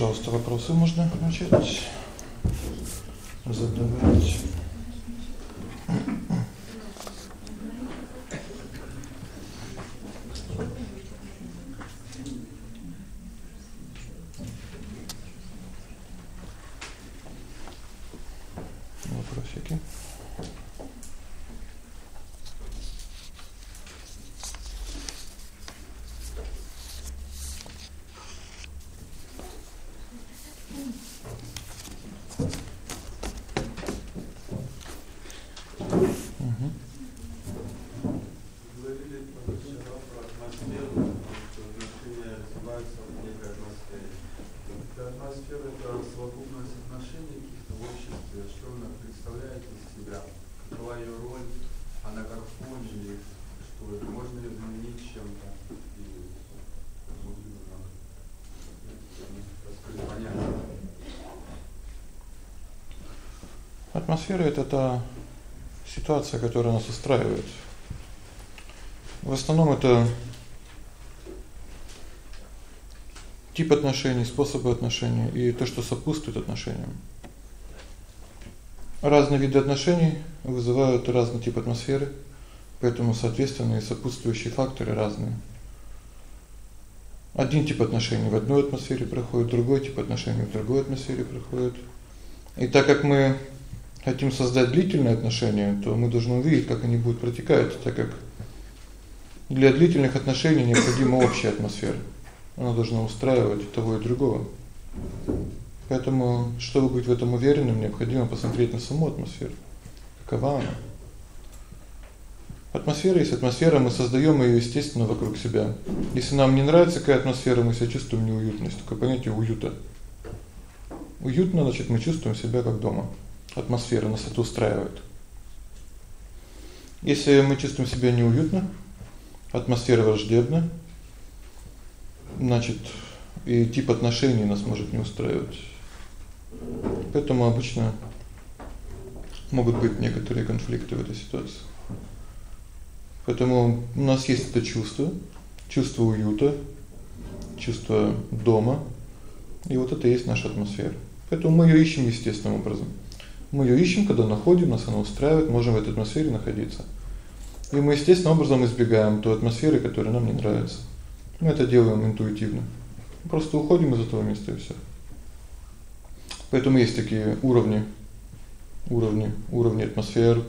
пожалуйста, вопросы можно начать задавать. Атмосфера это ситуация, которая нас устраивает. В основном это тип отношений, способы отношений и то, что сопутствует отношениям. Разные виды отношений вызывают разный тип атмосферы, поэтому, соответственно, и сопутствующие факторы разные. Один тип отношений в одной атмосфере проходит, другой тип отношений в другой атмосфере проходит. И так как мы хотим создать длительные отношения, то мы должны увидеть, как они будут протекать, так как для длительных отношений необходима общая атмосфера. Она должна устраивать того и другого. Поэтому, чтобы быть в этом уверенным, необходимо посмотреть на саму атмосферу. Какова она? Атмосфера есть атмосфера, мы создаём её естественно вокруг себя. Если нам не нравится какая атмосфера, мы себя чувствуем неуютно. Есть понятие уюта. Уютно значит, мы чувствуем себя как дома атмосфера нас это устраивает. Если мы чувствуем себя неуютно, атмосфера враждебна, значит, и тип отношений нас может не устраивать. Поэтому обычно могут быть некоторые конфликты в этой ситуации. Поэтому у нас есть это чувство, чувство уюта, чувство дома. И вот это и есть наша атмосфера. Поэтому мы её ищем естественным образом. Мы её ищем, когда находим, нас она устраивает, можем в этой атмосфере находиться. И мы естественным образом избегаем той атмосферы, которая нам не нравится. Мы это делаем интуитивно. Просто уходим из этого места и всё. Поэтому есть такие уровни уровни, уровни атмосфер.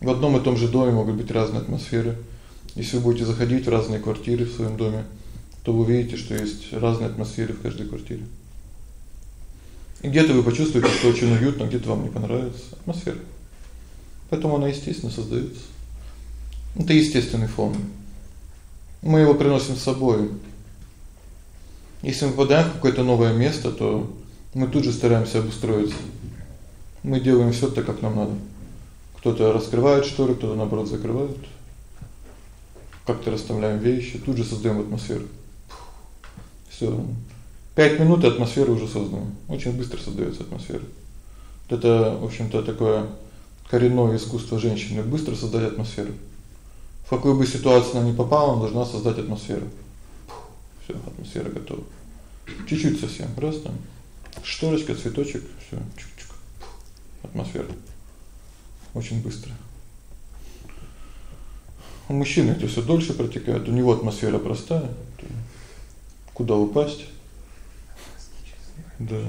В одном и том же доме могут быть разные атмосферы. Если вы будете заходить в разные квартиры в своём доме, то вы увидите, что есть разные атмосферы в каждой квартире. Где-то вы почувствуете, что очень уютно, где-то вам не понравится атмосфера. Поэтому она естественно создаётся. Это естественный фон. Мы его приносим с собой. Если мы попадаем в какое-то новое место, то мы тут же стараемся обустроиться. Мы делаем всё так, как нам надо. Кто-то раскрывает шторы, кто-то наоборот закрывает. Как-то расставляем вещи, тут же создаём атмосферу. Всё. 5 минут и атмосфера уже создана. Очень быстро создаётся атмосфера. Это, в общем-то, такое коренное искусство женщины быстро создать атмосферу. В какую бы ситуацию она ни попала, она должна создать атмосферу. Всё, атмосфера готова. Чуть-чуть совсем, там шторочка, цветочек, всё, чук-чук. Атмосфера. Очень быстро. У мужчины это всё дольше протекает, у него атмосфера простая. Куда упасть? Да.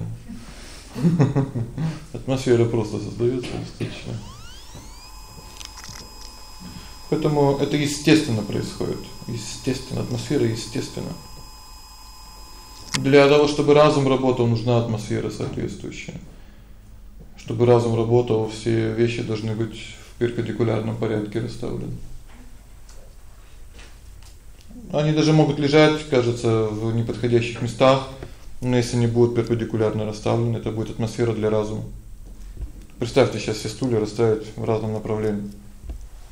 Атмосфера просто создаётся достаточно. Поэтому это естественно происходит. Естественно, атмосфера естественно. Для того, чтобы разум работал, нужна атмосфера соответствующая. Чтобы разум работал, все вещи должны быть в перпендикулярном порядке расставлены. Они даже могут лежать, кажется, в неподходящих местах но если они будут перпендикулярно расставлены, это будет атмосфера для разума. Представьте, сейчас все стулья расставить в разном направлении.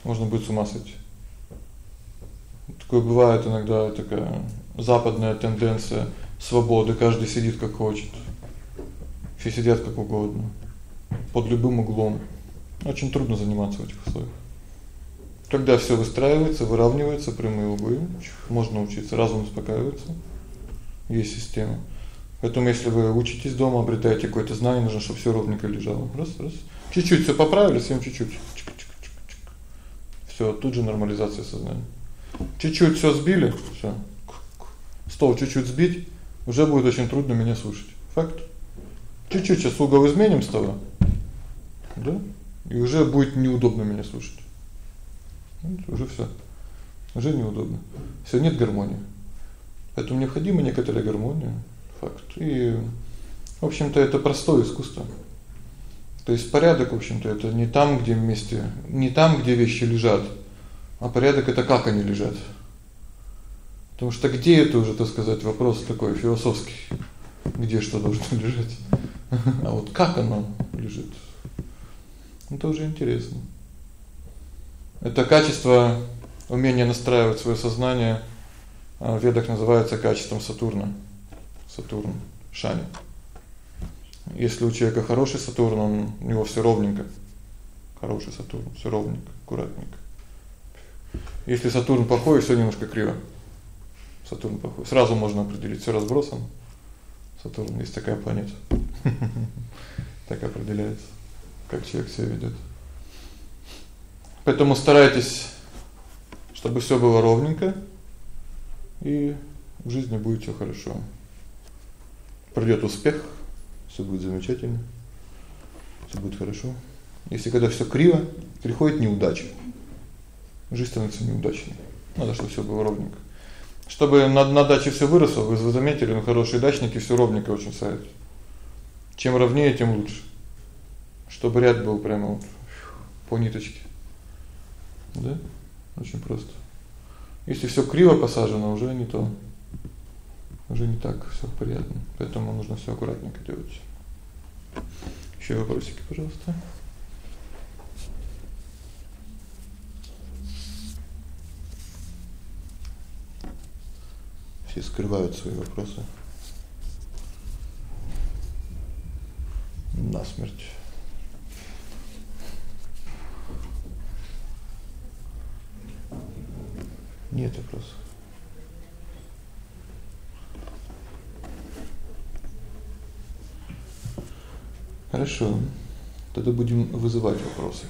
Можно будет с ума сойти. Такое бывает иногда такая западная тенденция свободы, каждый сидит как хочет. Все сидят как угодно, под любым углом. Очень трудно заниматься в этих условиях. Когда всё выстраивается, выравнивается прямые углы, можно учиться, разум успокаивается. Есть система. Поэтому если вы учитесь дома, обретаете какое-то знание, нужно, чтобы всё ровненько лежало. Раз, раз. Чуть-чуть всё поправили, совсем чуть-чуть. Всё, тут же нормализация сознания. Чуть-чуть всё сбили, всё. Стол чуть-чуть сбить, уже будет очень трудно меня слушать. Факт. Чуть-чуть сейчас угол изменим стола. Да? И уже будет неудобно меня слушать. Вот уже всё. Уже неудобно. Всё нет гармонии. Поэтому необходима некоторая гармония, факт. И в общем-то это простое искусство. То есть порядок, в общем-то, это не там, где вместе, не там, где вещи лежат, а порядок это как они лежат. Потому что где это уже, так сказать, вопрос такой философский. Где что должно лежать? А вот как оно лежит? Это уже интересно. Это качество умения настраивать своё сознание а, в ведах называется качеством Сатурна. Сатурн, Шани. Если у человека хороший Сатурн, он у него всё ровненько. Хороший Сатурн, всё ровненько, аккуратненько. Если Сатурн плохой, всё немножко криво. Сатурн плохой. Сразу можно определить, всё разбросано. Сатурн есть такая планета. Так определяется, как человек себя ведёт. Поэтому старайтесь, чтобы всё было ровненько, и в жизни будет всё хорошо. Придёт успех, всё будет замечательно. Всё будет хорошо. Если когда всё криво, приходит неудача. Жизнь становится неудачной. Надо, чтобы всё было ровненько. Чтобы на на даче всё выросло, вы заметили, ну хорошие дачники всё ровненько очень садят. Чем ровнее, тем лучше. Чтобы ряд был прямо вот по ниточке. Да? Очень просто. Если всё криво посажено, уже не то. Уже не так всё приятно. Поэтому нужно всё аккуратненько делать. Ещё вопросики, пожалуйста. Все скрывают свои вопросы. Насмерть. Нет вопросов. Хорошо. Тогда будем вызывать вопросы.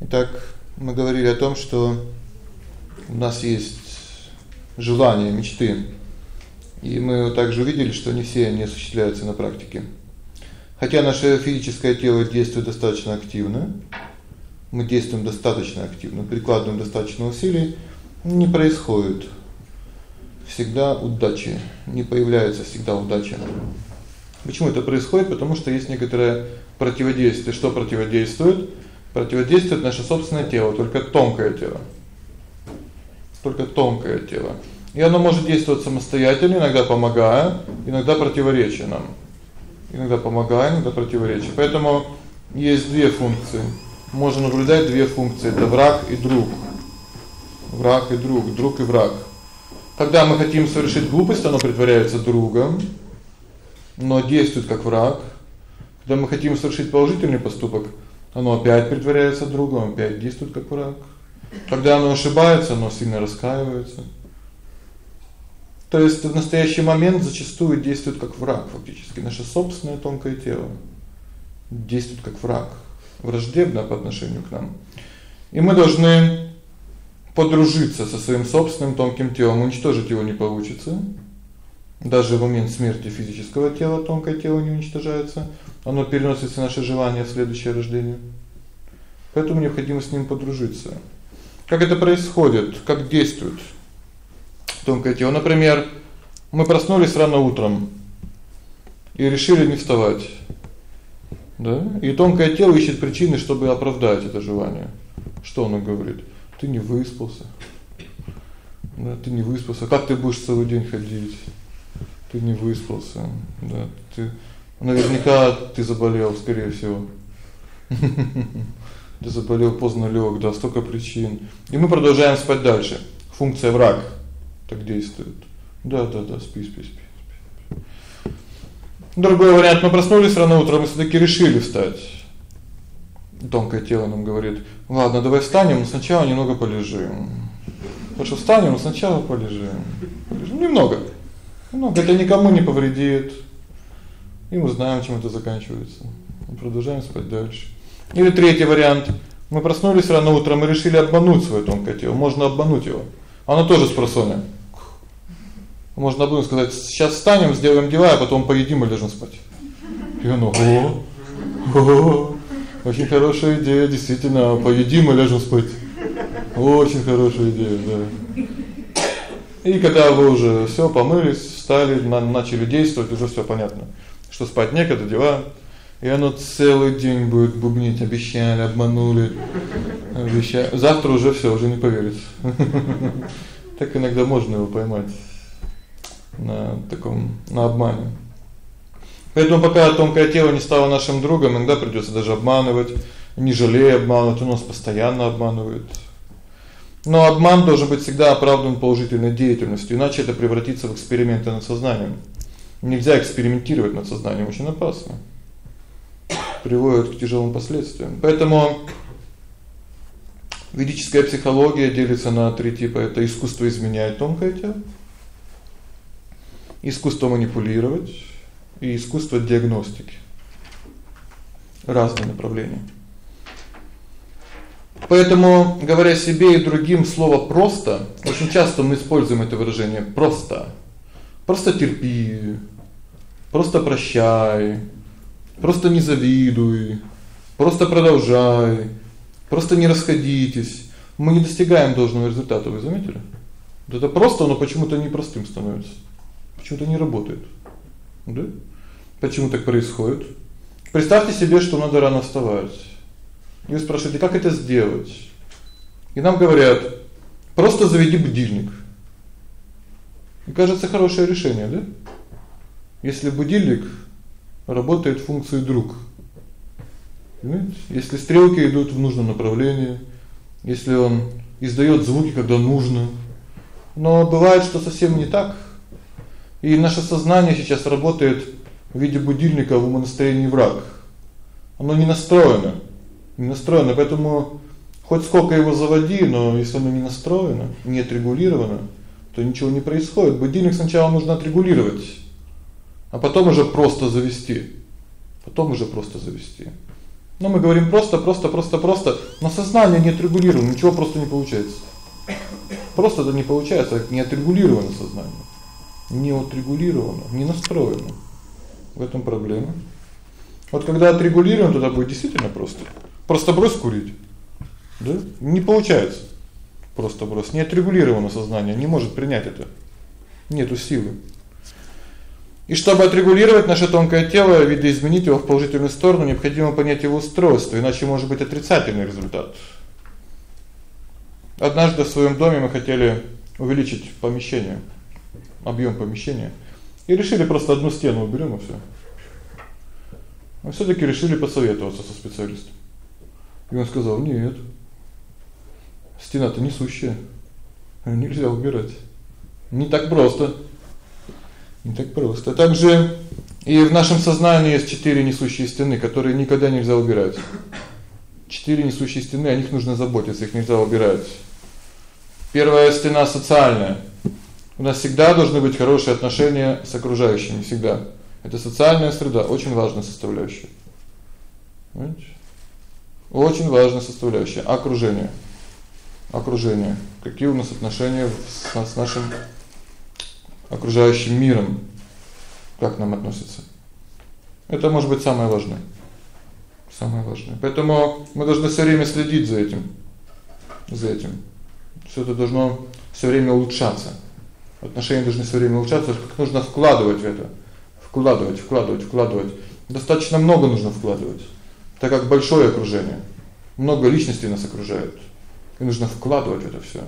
Итак, мы говорили о том, что у нас есть желания, мечты. И мы также увидели, что не все они осуществляются на практике. Хотя наше физическое тело действует достаточно активно, мы действуем достаточно активно, прикладываем достаточно усилий, не происходит всегда удачи, не появляется всегда удача. Почему это происходит? Потому что есть некоторое противодействие. Что противодействует? Противодействует наше собственное тело, только тонкое тело. Только тонкое тело. И оно может действовать самостоятельно, иногда помогая, иногда противоречия нам. Иногда помогая, иногда противоречия. Поэтому есть две функции можно наблюдать две функции это враг и друг. Враг и друг, друг и враг. Когда мы хотим совершить глупость, оно притворяется другом, но действует как враг. Когда мы хотим совершить положительный поступок, оно опять притворяется другом, опять действует как враг. Когда оно ошибается, оно сильно раскаивается. То есть в настоящий момент зачастую действует как враг фактически. Наше собственное тонкое тело действует как враг враждебно по отношению к нам. И мы должны подружиться со своим собственным тонким телом, уничтожить его не получится. Даже в момент смерти физического тела тонкое тело не уничтожается, оно переносится наше желание в следующее рождение. Поэтому необходимо с ним подружиться. Как это происходит? Как действует тонкое тело? Например, мы проснулись рано утром и решили не вставать. Да? И тонкое тело ищет причины, чтобы оправдать это желание. Что оно говорит? Ты не выспался. Да, ты не выспался. Как ты будешь целый день ходить? Ты не выспался. Да, ты наверняка ты заболел, скорее всего. Ты заболел, поздно лёг, да, столько причин. И мы продолжаем спать дальше. Функция враг так действует. Да, да, да, спи, спи, спи. Другой вариант: мы проснулись рано утром и всё-таки решили встать. тонкое тело нам говорит: "Ладно, давай встанем, но сначала немного полежим". Хорошо, встанем, но сначала полежим. полежим. Немного. Немного это никому не повредит. И мы знаем, чем это заканчивается. Мы продолжаем спать дальше. Или третий вариант. Мы проснулись рано утром и решили обмануть свое тонкое тело. Можно обмануть его. Оно тоже с просонья. Можно было сказать: "Сейчас встанем, сделаем дела, а потом поедим и ляжем спать". И оно: "О! О! Очень хорошая идея, действительно, поедим и ляжем спать". Очень хорошая идея, да. И когда вы уже всё помылись, встали, начали действовать, уже всё понятно. Что спать некогда, дела. И оно целый день будет бубнить, обещали, обманули. Обещали. Завтра уже всё, уже не поверит. Так иногда можно его поймать на таком на обмане. Поэтому пока тонкое тело не стало нашим другом, иногда придётся даже обманывать, не жалея обманывать, оно нас постоянно обманывает. Но обман должен быть всегда оправдан положительной деятельностью, иначе это превратится в эксперименты над сознанием. Нельзя экспериментировать над сознанием, очень опасно. Приводит к тяжелым последствиям. Поэтому ведическая психология делится на три типа: это искусство изменять тонкое тело, искусство манипулировать и искусство диагностики. Разные направления. Поэтому, говоря себе и другим слово просто, очень часто мы используем это выражение просто. Просто терпи. Просто прощай. Просто не завидуй. Просто продолжай. Просто не расходитесь. Мы не достигаем должного результата, вы заметили? Вот это просто, но почему-то непростым становится. Почему-то не работает. Да? Почему так происходит? Представьте себе, что надо рано вставать. И вы спрашиваете: "Как это сделать?" И нам говорят: "Просто заведи будильник". И кажется, хорошее решение, да? Если будильник работает функцию друг. Понимаете? Если стрелки идут в нужном направлении, если он издаёт звуки, когда нужно. Но бывает, что совсем не так. И наше сознание сейчас работает в виде будильника в умонастроении враг. Оно не настроено. Не настроено, поэтому хоть сколько его заводи, но если оно не настроено, не отрегулировано, то ничего не происходит. Будильник сначала нужно отрегулировать, а потом уже просто завести. Потом уже просто завести. Но мы говорим просто, просто, просто, просто, но сознание не отрегулировано, ничего просто не получается. Просто это не получается, не отрегулировано сознание не отрегулировано, не настроено. В этом проблема. Вот когда отрегулировано, тогда будет действительно просто. Просто брось курить. Да? Не получается. Просто брось. Не отрегулировано сознание, не может принять это. Нету силы. И чтобы отрегулировать наше тонкое тело, видоизменить его в положительную сторону, необходимо понять его устройство, иначе может быть отрицательный результат. Однажды в своём доме мы хотели увеличить помещение объём помещения и решили просто одну стену уберём и всё. Мы всё-таки решили посоветоваться со специалистом. И он сказал: "Нет. Стена-то несущая. Нельзя убирать. Не так просто. Не так просто. Также и в нашем сознании есть четыре несущие стены, которые никогда нельзя убирать. Четыре несущие стены, о них нужно заботиться, их нельзя убирать. Первая стена социальная. У нас всегда должны быть хорошие отношения с окружающими всегда. Это социальная среда очень важная составляющая. Понимаете? Очень важная составляющая окружение. Окружение. Какие у нас отношения с, с нашим окружающим миром? Как нам относятся? Это может быть самое важное. Самое важное. Поэтому мы должны всё время следить за этим. За этим. Всё это должно всё время улучшаться. Отношения должны всё время улучшаться, как нужно вкладывать в это. Вкладывать, вкладывать, вкладывать. Достаточно много нужно вкладывать. Так как большое окружение. Много личностей нас окружает. И нужно вкладывать в это всё.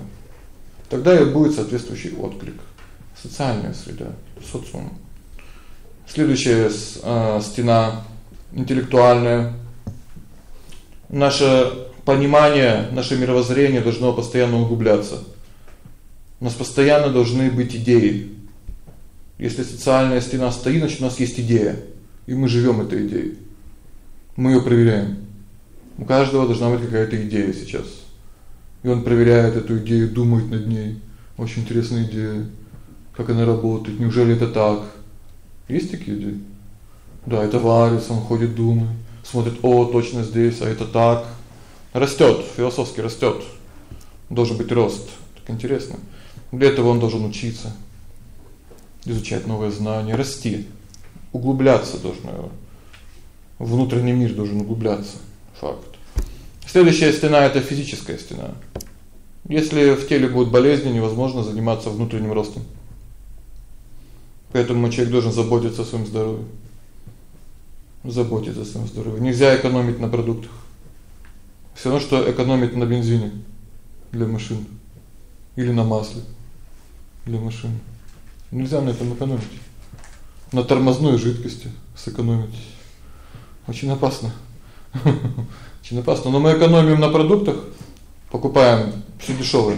Тогда и будет соответствующий отклик. Социальная среда, социум. Следующая э, стена интеллектуальная. Наше понимание, наше мировоззрение должно постоянно углубляться. У нас постоянно должны быть идеи. Если социальная стена стоит, значит у нас есть идея, и мы живём этой идеей. Мы её проверяем. У каждого должна быть какая-то идея сейчас. И он проверяет эту идею, думает над ней. Очень интересная идея. Как она работает? Неужели это так? Есть такие идеи? Да, это варится, он ходит, думает, смотрит: "О, точно здесь, а это так". Растёт, философски растёт. Должен быть рост. Так интересно. Для этого он должен учиться, изучать новые знания, расти, углубляться должен. Внутренний мир должен углубляться. Факт. Следующая стена это физическая стена. Если в теле будут болезни, невозможно заниматься внутренним ростом. Поэтому человек должен заботиться о своем здоровье. Заботиться о своем здоровье. Нельзя экономить на продуктах. Всё равно что экономить на бензине для машин или на масле для машин. Нельзя на этом экономить. На тормозной жидкости сэкономить очень опасно. Очень опасно, но мы экономим на продуктах, покупаем всё дешёвое.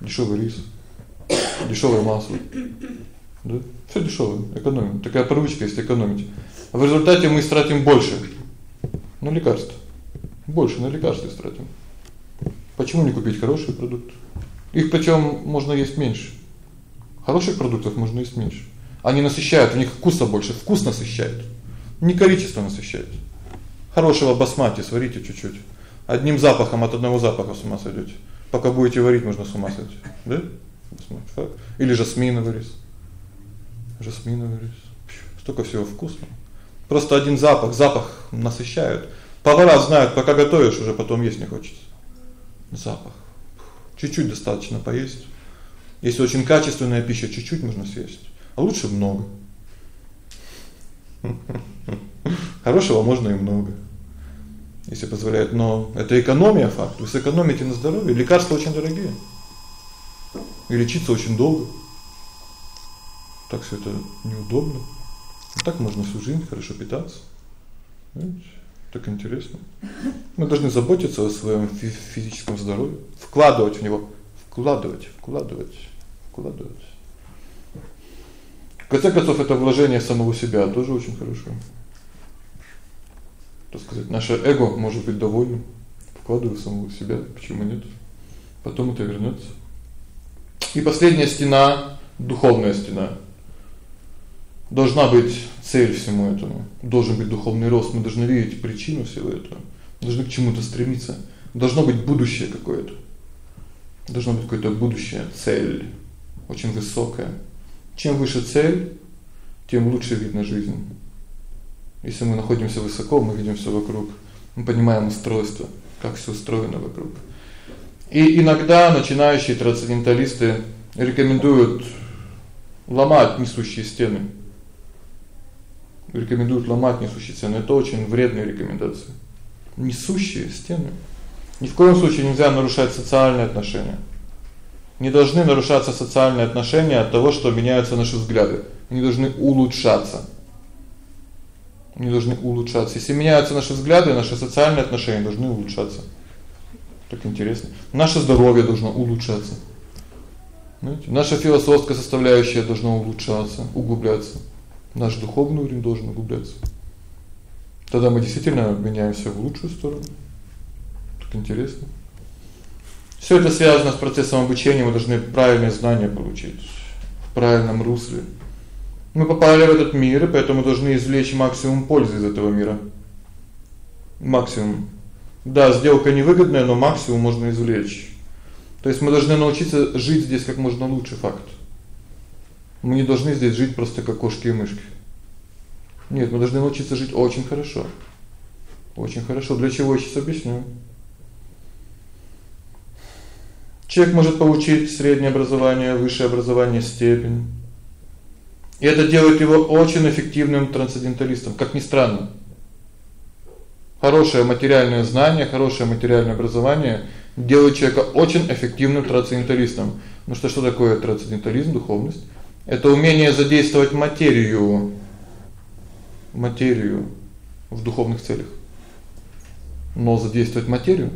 Дешёвый рис, дешёвое масло. Да? Всё дешёвое, экономим. Такая привычка есть экономить. А в результате мы тратим больше на лекарства. Больше на лекарства тратим. Почему не купить хороший продукт? Их причём можно есть меньше. Хороших продуктов можно есть меньше. Они насыщают, у них вкуса больше, вкус насыщает. Не количество насыщает. Хорошего басмати сварите чуть-чуть. Одним запахом от одного запаха с ума сойдёте. Пока будете варить, можно с ума сойти. Да? Басмати. Или жасминовый рис. Жасминовый рис. Столько всего вкусного. Просто один запах, запах насыщает. Повара знают, пока готовишь, уже потом есть не хочется. Запах. Чуть-чуть достаточно поесть. Если очень качественная пища, чуть-чуть можно съесть, а лучше много. Хорошего можно и много. Если позволяет, но это экономия факт. Вы сэкономите на здоровье, лекарства очень дорогие. И лечиться очень долго. Так всё это неудобно. Так можно всю жизнь хорошо питаться. Понимаете? Так интересно. Мы должны заботиться о своём физическом здоровье, вкладывать в него, вкладывать, вкладывать, вкладывать. В конце это вложение самого себя тоже очень хорошо. Так сказать, наше эго может быть довольным, вкладывая в самого себя, почему нет? Потом это вернётся. И последняя стена духовная стена. Должна быть цель всему этому. Должен быть духовный рост. Мы должны видеть причину всего этого. Должны к чему-то стремиться. Должно быть будущее какое-то. Должно быть какое-то будущее, цель очень высокая. Чем выше цель, тем лучше видно жизнь. Если мы находимся высоко, мы видим всё вокруг. Мы понимаем устройство, как всё устроено вокруг. И иногда начинающие трансценденталисты рекомендуют ломать несущие стены рекомендуют ломать несущие стены. Это очень вредная рекомендация. Несущие стены. Ни в коем случае нельзя нарушать социальные отношения. Не должны нарушаться социальные отношения от того, что меняются наши взгляды. Они должны улучшаться. Они должны улучшаться. Если меняются наши взгляды, наши социальные отношения должны улучшаться. Так интересно. Наше здоровье должно улучшаться. Знаете, наша философская составляющая должна улучшаться, углубляться. Наш духовный уровень должен углубляться. Тогда мы действительно меняемся в лучшую сторону. Так интересно. Всё это связано с процессом обучения, мы должны правильные знания получить в правильном русле. Мы попали в этот мир, и поэтому должны извлечь максимум пользы из этого мира. Максимум. Да, сделка невыгодная, но максимум можно извлечь. То есть мы должны научиться жить здесь как можно лучше, факт. Мы не должны здесь жить просто как кошки и мышки. Нет, мы должны научиться жить очень хорошо. Очень хорошо. Для чего я сейчас объясню. Человек может получить среднее образование, высшее образование, степень. И это делает его очень эффективным трансценденталистом, как ни странно. Хорошее материальное знание, хорошее материальное образование делает человека очень эффективным трансценденталистом. Ну что что такое трансцендентализм, духовность? Это умение задействовать материю материю в духовных целях. Но задействовать материю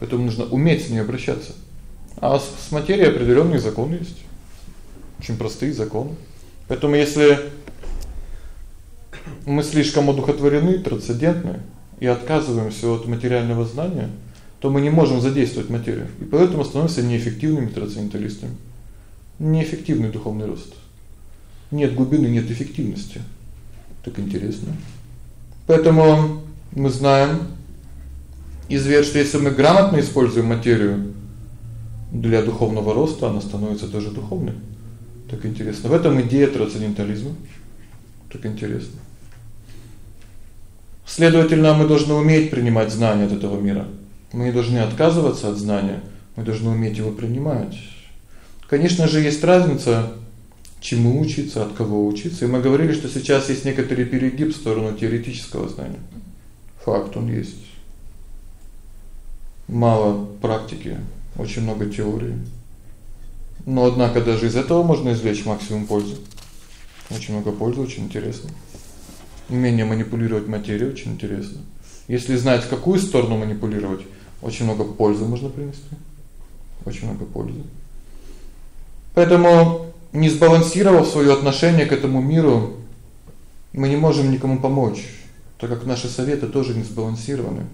поэтому нужно уметь с ней обращаться. А с, с материей определённые законы есть. Очень простые законы. Поэтому если мы слишком одухотворены, трансцендентны, и отказываемся от материального знания, то мы не можем задействовать материю. И поэтому становимся неэффективными трансценденталистами. Неэффективный духовный рост. Нет глубины, нет эффективности. Так интересно. Поэтому мы знаем известно, что если мы грамотно используем материю для духовного роста, она становится тоже духовной. Так интересно. В этом идея трансцендентализма. Так интересно. Следовательно, мы должны уметь принимать знания от этого мира. Мы не должны отказываться от знания, мы должны уметь его принимать. Конечно же, есть разница, чему учиться, от кого учиться. И мы говорили, что сейчас есть некоторый перегиб в сторону теоретического знания. Факт он есть. Мало практики, очень много теории. Но однако даже из этого можно извлечь максимум пользы. Очень много пользы, очень интересно. Умение манипулировать материей очень интересно. Если знать, в какую сторону манипулировать, очень много пользы можно принести. Очень много пользы. Поэтому, не сбалансировав своё отношение к этому миру, мы не можем никому помочь, так как наши советы тоже не сбалансированы.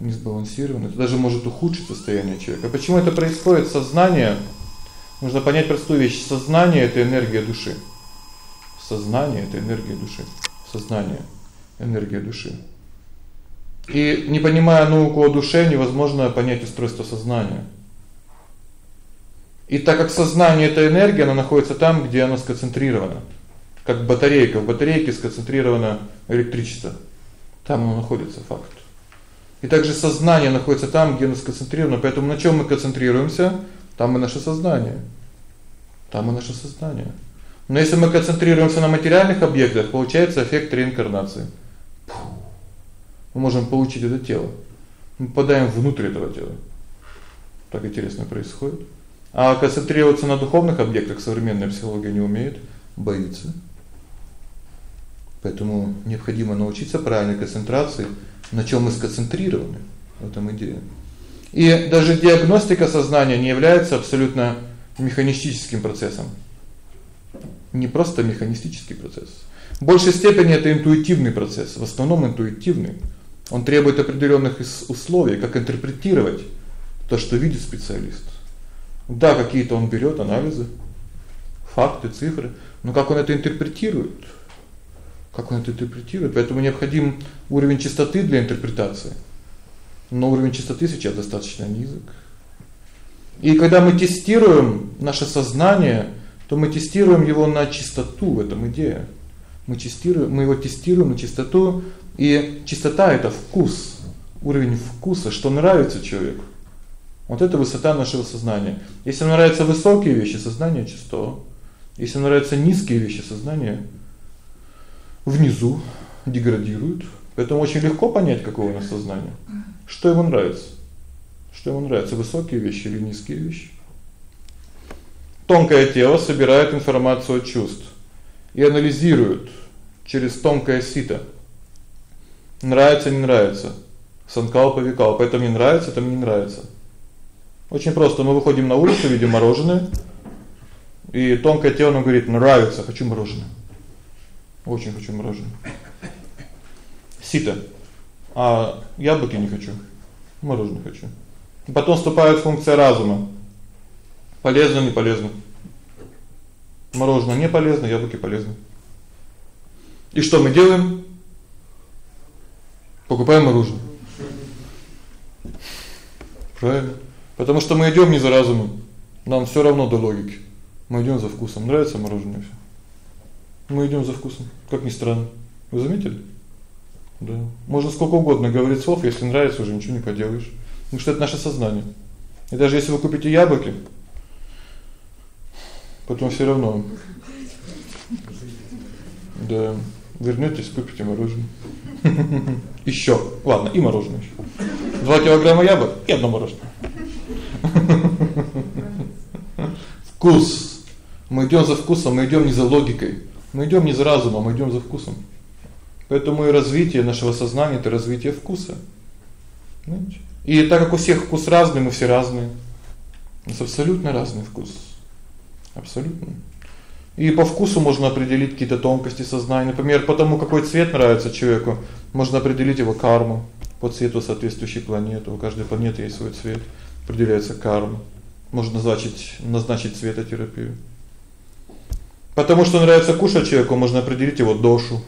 Не сбалансированы. Это даже может ухудшить состояние человека. Почему это происходит? Сознание Нужно понять простую вещь. Сознание это энергия души. Сознание это энергия души. Сознание энергия души. И не понимая науку о душе, невозможно понять устройство сознания. И так как сознание это энергия, она находится там, где оно сконцентрировано. Как батарейка, в батарейке сконцентрировано электричество. Там оно находится, факт. И также сознание находится там, где оно сконцентрировано. Поэтому на чём мы концентрируемся, там и наше сознание. Там и наше сознание. Но если мы концентрируемся на материальных объектах, получается эффект реинкарнации. Мы можем получить это тело. Мы попадаем внутрь этого тела. Так интересно происходит. А концентрироваться на духовных объектах современная психология не умеет, боится. Поэтому необходимо научиться правильной концентрации, на чём мы сконцентрированы. В этом идея. И даже диагностика сознания не является абсолютно механистическим процессом. Не просто механистический процесс. В большей степени это интуитивный процесс, в основном интуитивный. Он требует определённых условий, как интерпретировать то, что видит специалист. Да, какие-то он берёт анализы, факты, цифры, но как он это интерпретирует? Как он это интерпретирует? Поэтому необходим уровень чистоты для интерпретации но уровень чистоты сейчас достаточно низок. И когда мы тестируем наше сознание, то мы тестируем его на чистоту, в этом идея. Мы тестируем, мы его тестируем на чистоту, и чистота это вкус, уровень вкуса, что нравится человеку. Вот это высота нашего сознания. Если нравятся высокие вещи, сознание чисто. Если нравятся низкие вещи, сознание внизу деградирует. Поэтому очень легко понять, какое у нас сознание. Что ему нравится? Что ему нравится, высокие вещи или низкие вещи? Тонкое тело собирает информацию от чувств и анализирует через тонкое сито. Нравится, не нравится. Санкал повикал, поэтому не нравится, это не нравится. Очень просто. Мы выходим на улицу, видим мороженое, и тонкое тело нам говорит: "Нравится, хочу мороженое". Очень хочу мороженое. Сито а яблоки не хочу. Мороженое хочу. Потом вступает функция разума. Полезно, не полезно. Мороженое не полезно, яблоки полезны. И что мы делаем? Покупаем мороженое. Правильно? Потому что мы идём не за разумом. Нам всё равно до логики. Мы идём за вкусом. Нравится мороженое всё. Мы идём за вкусом. Как ни странно. Вы заметили? Да. Можно сколько угодно говорить слов, если нравится, уже ничего не поделаешь. Потому что это наше сознание. И даже если вы купите яблоки, потом всё равно Да, вернётесь, купите мороженое. Ещё. Ладно, и мороженое ещё. 2 килограмма яблок и одно мороженое. Вкус. Мы идём за вкусом, мы идём не за логикой. Мы идём не за разумом, мы идём за вкусом. Поэтому и развитие нашего сознания это развитие вкуса. Понимаете? И так как у всех вкус разный, мы все разные. У абсолютно разный вкус. Абсолютно. И по вкусу можно определить какие-то тонкости сознания. Например, по тому, какой цвет нравится человеку, Можно определить его карму по цвету соответствующей планеты. У каждой планеты есть свой цвет, определяется карма. Можно назначить назначить цветотерапию. Потому что нравится кушать человеку, можно определить его душу,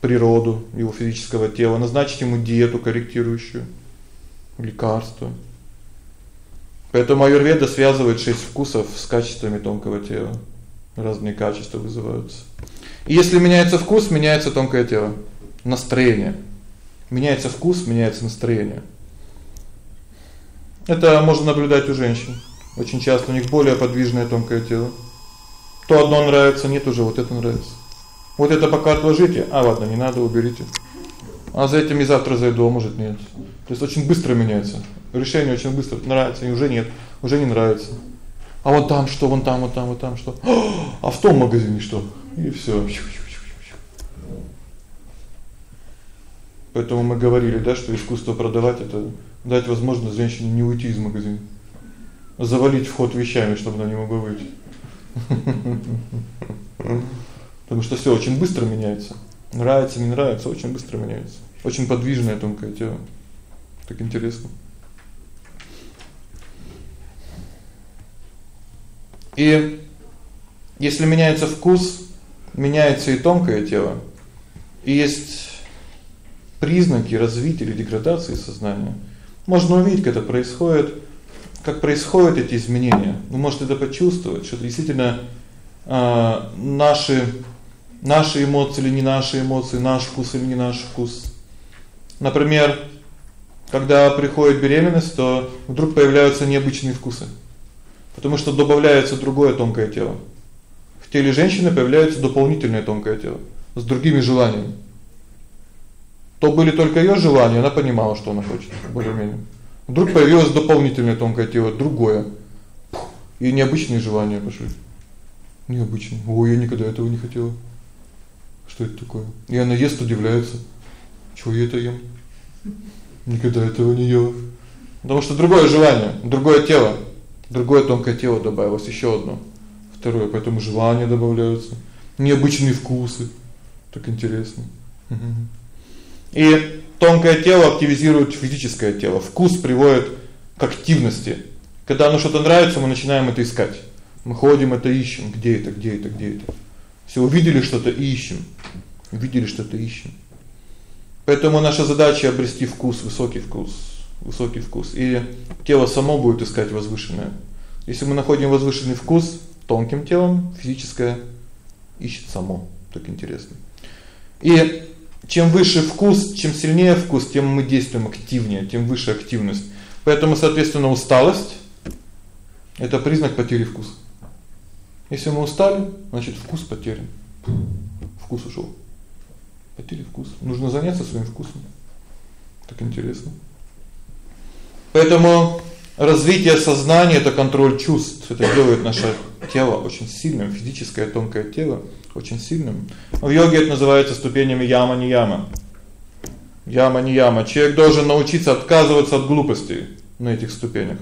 природу его физического тела, назначить ему диету корректирующую, лекарства. Поэтому аюрведа связывает шесть вкусов с качествами тонкого тела. Разные качества вызываются. И если меняется вкус, меняется тонкое тело, настроение. Меняется вкус, меняется настроение. Это можно наблюдать у женщин. Очень часто у них более подвижное тонкое тело. То одно нравится, нет уже вот это нравится. Вот это пока отложите. А ладно, не надо, уберите. А за этим и завтра зайду, а может нет. То есть очень быстро меняется. Решение очень быстро нравится и уже нет, уже не нравится. А вот там что, вон там, вот там, вот там что? А в том магазине что? И всё. Поэтому мы говорили, да, что искусство продавать это дать возможность женщине не уйти из магазина. Завалить вход вещами, чтобы она не могла выйти. Потому что всё очень быстро меняется. Нравится, не нравится, очень быстро меняется. Очень подвижное тонкое тело. Так интересно. И если меняется вкус, меняется и тонкое тело. И есть признаки развития или деградации сознания. Можно увидеть, как это происходит, как происходят эти изменения. Вы можете это почувствовать, что действительно э наши наши эмоции или не наши эмоции, наш вкус или не наш вкус. Например, когда приходит беременность, то вдруг появляются необычные вкусы. Потому что добавляется другое тонкое тело. В теле женщины появляется дополнительное тонкое тело с другими желаниями. То были только её желания, она понимала, что она хочет, более-менее. Вдруг появилось дополнительное тонкое тело, другое. И необычные желания пошли. Необычные. Ой, я никогда этого не хотела. Что это такое? И она ест, удивляется. Чего я это ем? Никогда этого не ела. Потому что другое желание, другое тело, другое тонкое тело добавилось ещё одно. Второе, поэтому желания добавляются, необычные вкусы. Так интересно. Угу. И тонкое тело активизирует физическое тело. Вкус приводит к активности. Когда оно что-то нравится, мы начинаем это искать. Мы ходим это ищем, где это, где это, где это. Все увидели что-то ищем. Увидели что-то ищем. Поэтому наша задача обрести вкус, высокий вкус, высокий вкус. И тело само будет искать возвышенное. Если мы находим возвышенный вкус тонким телом, физическое ищет само. Так интересно. И чем выше вкус, чем сильнее вкус, тем мы действуем активнее, тем выше активность. Поэтому, соответственно, усталость это признак потери вкуса. Если мы устали, значит, вкус потерян. Вкус ушёл. Потеряли вкус. Нужно заняться своим вкусом. Так интересно. Поэтому развитие сознания это контроль чувств. Это делает наше тело очень сильным, физическое тонкое тело очень сильным. В йоге это называется ступенями яма не яма. Яма не яма. Человек должен научиться отказываться от глупостей на этих ступенях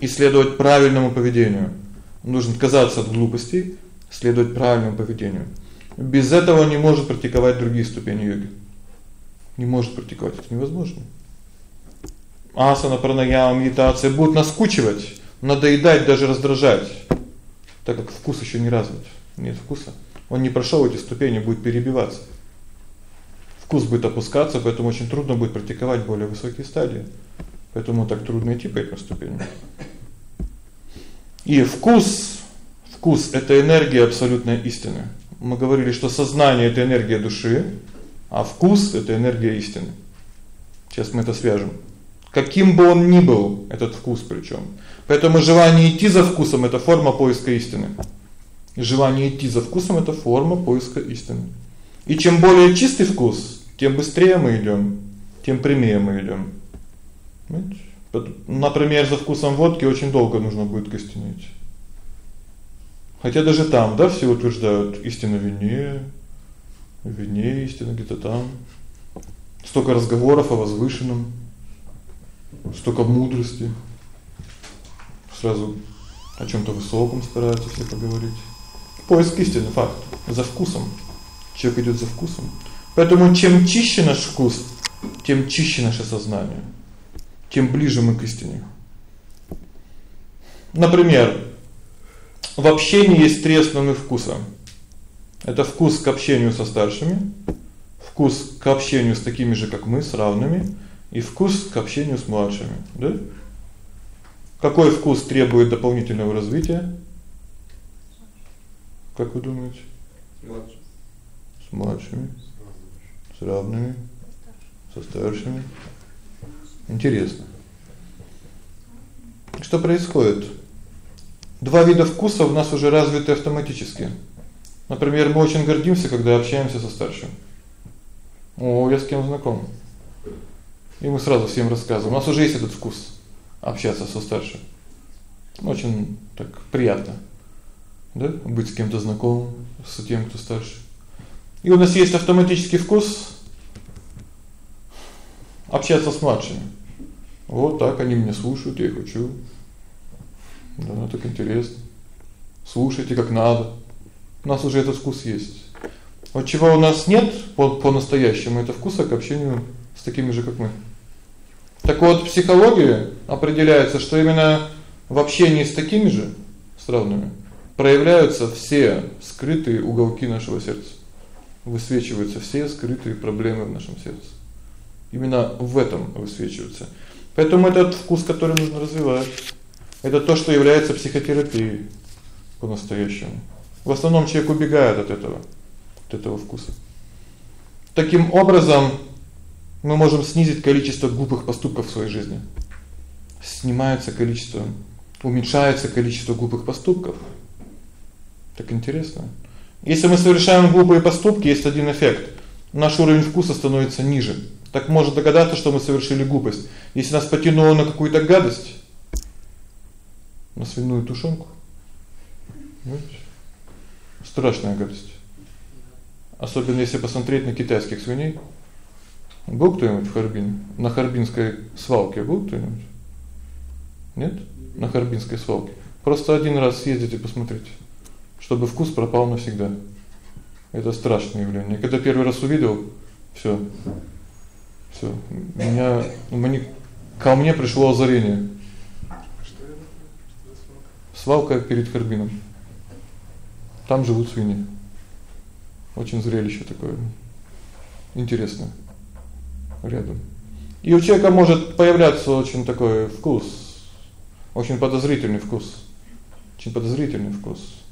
и следовать правильному поведению. Нужно отказаться от глупостей, следовать правильному поведению. Без этого не может практиковать другие ступени йоги. Не может практиковать, это невозможно. Асана, пранаяма, медитация будут наскучивать, надоедать, даже раздражать, так как вкус ещё не развит. Нет вкуса. Он не прошёл эти ступени, будет перебиваться. Вкус будет опускаться, поэтому очень трудно будет практиковать более высокие стадии. Поэтому так трудно идти по этим ступеням. И вкус, вкус это энергия абсолютной истины. Мы говорили, что сознание это энергия души, а вкус это энергия истины. Сейчас мы это свяжем. Каким бы он ни был, этот вкус причём. Поэтому желание идти за вкусом это форма поиска истины. Желание идти за вкусом это форма поиска истины. И чем более чистый вкус, тем быстрее мы идём, тем прямее мы идём. Понимаете? Например, за вкусом водки очень долго нужно будет костенеть. Хотя даже там, да, все утверждают, истина вине, вине истина где-то там. Столько разговоров о возвышенном, столько мудрости. Сразу о чём-то высоком стараются все поговорить. Поиск истины факт. За вкусом. Человек идёт за вкусом. Поэтому чем чище наш вкус, тем чище наше сознание, тем ближе мы к истине. Например, в общении есть три основных вкуса. Это вкус к общению со старшими, вкус к общению с такими же, как мы, с равными, и вкус к общению с младшими, да? Какой вкус требует дополнительного развития? Как вы думаете? С младшими, с равными, со старшими. Интересно. Что происходит? Два вида вкуса у нас уже развиты автоматически. Например, мы очень гордимся, когда общаемся со старшим. О, я с кем знаком. И мы сразу всем рассказываем. У нас уже есть этот вкус общаться со старшим. Очень так приятно. Да? Быть с кем-то знакомым, с тем, кто старше. И у нас есть автоматический вкус общаться с младшими. Вот так они меня слушают, я их учу. Да, так интересно. Слушайте как надо. У нас уже этот вкус есть. Вот чего у нас нет по по-настоящему это вкуса к общению с такими же, как мы. Так вот, психология определяется, что именно в общении с такими же, с равными, проявляются все скрытые уголки нашего сердца. Высвечиваются все скрытые проблемы в нашем сердце. Именно в этом высвечиваются. Поэтому этот вкус, который нужно развивать, это то, что является психотерапией по-настоящему. В основном человек убегает от этого, от этого вкуса. Таким образом, мы можем снизить количество глупых поступков в своей жизни. Снимается количество, уменьшается количество глупых поступков. Так интересно. Если мы совершаем глупые поступки, есть один эффект. Наш уровень вкуса становится ниже. Так можно догадаться, что мы совершили глупость. Если нас потянуло на какую-то гадость, на свиную тушенку. Видите? Страшная гадость. Особенно если посмотреть на китайских свиней. Был кто-нибудь в Харбине? На Харбинской свалке был кто-нибудь? Нет? На Харбинской свалке. Просто один раз съездите посмотрите, чтобы вкус пропал навсегда. Это страшное явление. Когда первый раз увидел, всё. Всё. Меня мне ко мне пришло озарение. Что это? Свалка перед Харбином. Там живут свиньи. Очень зрелище такое. Интересно рядом. И у человека может появляться очень такой вкус, очень подозрительный вкус. Очень подозрительный вкус.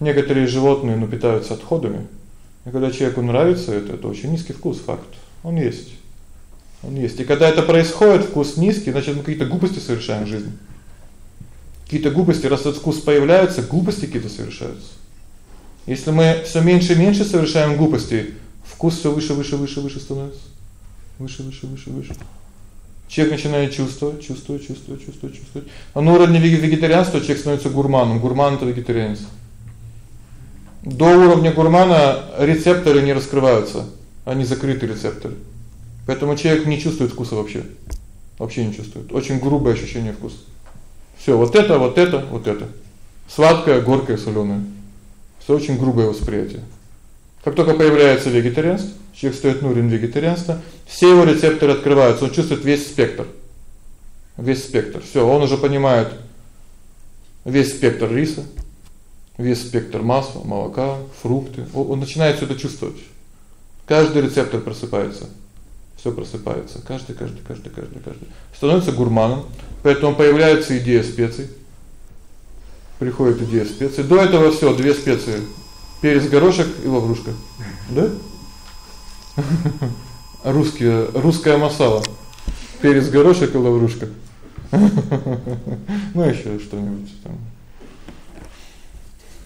Некоторые животные, ну, питаются отходами. И когда человеку нравится это, это очень низкий вкус, факт. Он есть. Он есть. И когда это происходит, вкус низкий, значит, мы какие-то глупости совершаем в жизни. Какие-то глупости, раз этот вкус появляется, глупости какие-то совершаются. Если мы всё меньше и меньше совершаем глупостей, вкус всё выше, выше, выше, выше становится. Выше, выше, выше, выше. Человек начинает чувствовать, чувствовать, чувствовать, чувствовать, чувствовать. А на уровне вегетарианства человек становится гурманом. Гурман это вегетарианец. До уровня гурмана рецепторы не раскрываются. Они закрыты рецепторы. Поэтому человек не чувствует вкуса вообще. Вообще не чувствует. Очень грубое ощущение вкуса. Всё, вот это, вот это, вот это. Сладкое, горькое, солёное. Всё очень грубое восприятие. Как только появляется вегетарианство, человек стоит на уровень вегетарианства, все его рецепторы открываются, он чувствует весь спектр. Весь спектр. Всё, он уже понимает весь спектр риса, весь спектр масла, молока, фрукты. Он, начинает всё это чувствовать. Каждый рецептор просыпается. Всё просыпается. Каждый, каждый, каждый, каждый, каждый. Становится гурманом, поэтому появляется идея специй. Приходит идея специй. До этого всё, две специи: перец, горошек и лаврушка. Да? Русские, русская масала. Перец, горошек и лаврушка. Ну ещё что-нибудь там.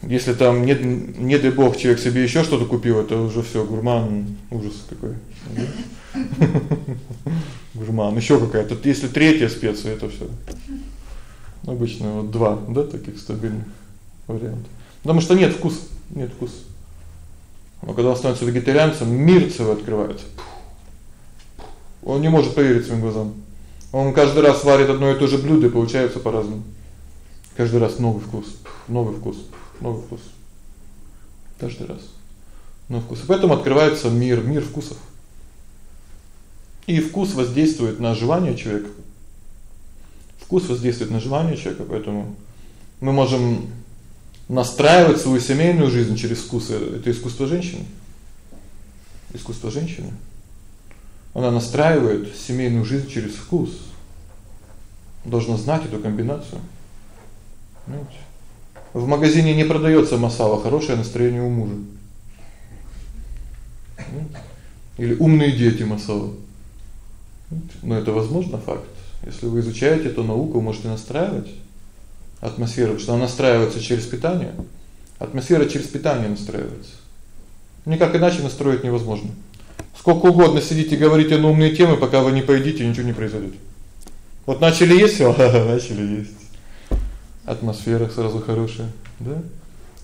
Если там нет не дай бог человек себе ещё что-то купил, это уже всё гурман, ужас какой. Гурман, ещё какая-то. Если третья специя это всё. Обычно вот два, да, таких стабильных вариантов. Потому что нет вкуса, нет вкуса. Но когда становится вегетарианцем, мир целый открывается. Он не может поверить своим глазам. Он каждый раз варит одно и то же блюдо, и получается по-разному. Каждый раз новый вкус, новый вкус, новый вкус. Каждый раз. на вкус. И поэтому открывается мир, мир вкусов. И вкус воздействует на желание человека. Вкус воздействует на желание человека, поэтому мы можем настраивать свою семейную жизнь через вкус. Это искусство женщины. Искусство женщины. Она настраивает семейную жизнь через вкус. Должна знать эту комбинацию. Понимаете? В магазине не продаётся масала, хорошее настроение у мужа. Или умные дети масала. Но это возможно факт. Если вы изучаете эту науку, можете настраивать атмосферу, что она настраивается через питание. Атмосфера через питание настраивается. Никак иначе настроить невозможно. Сколько угодно сидите говорите на умные темы, пока вы не поедите, ничего не произойдет. Вот начали есть, всё, начали есть. Атмосфера сразу хорошая, да?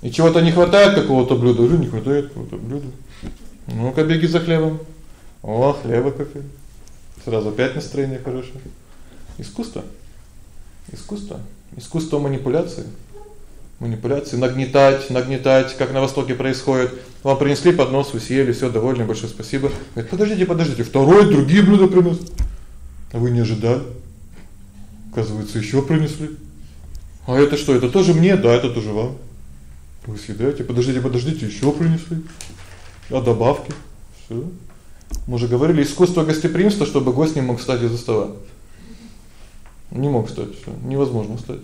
И чего-то не хватает какого-то блюда, уже не хватает какого-то блюда. Ну-ка беги за хлебом. О, хлеба купи. Сразу опять настроение хорошее. Искусство. Искусство. Искусство манипуляции. Манипуляции, нагнетать, нагнетать, как на востоке происходит. Вам принесли поднос, вы съели, всё, довольны, большое спасибо. Говорит: "Подождите, подождите, второй, другие блюда приносят". А вы не ожидали? Оказывается, ещё принесли. А это что? Это тоже мне? Да, это тоже вам. Вы съедаете. Подождите, подождите, ещё принесли. А добавки? Всё. Мы уже говорили, искусство гостеприимства, чтобы гость не мог встать из-за стола. Не мог встать, всё, невозможно встать.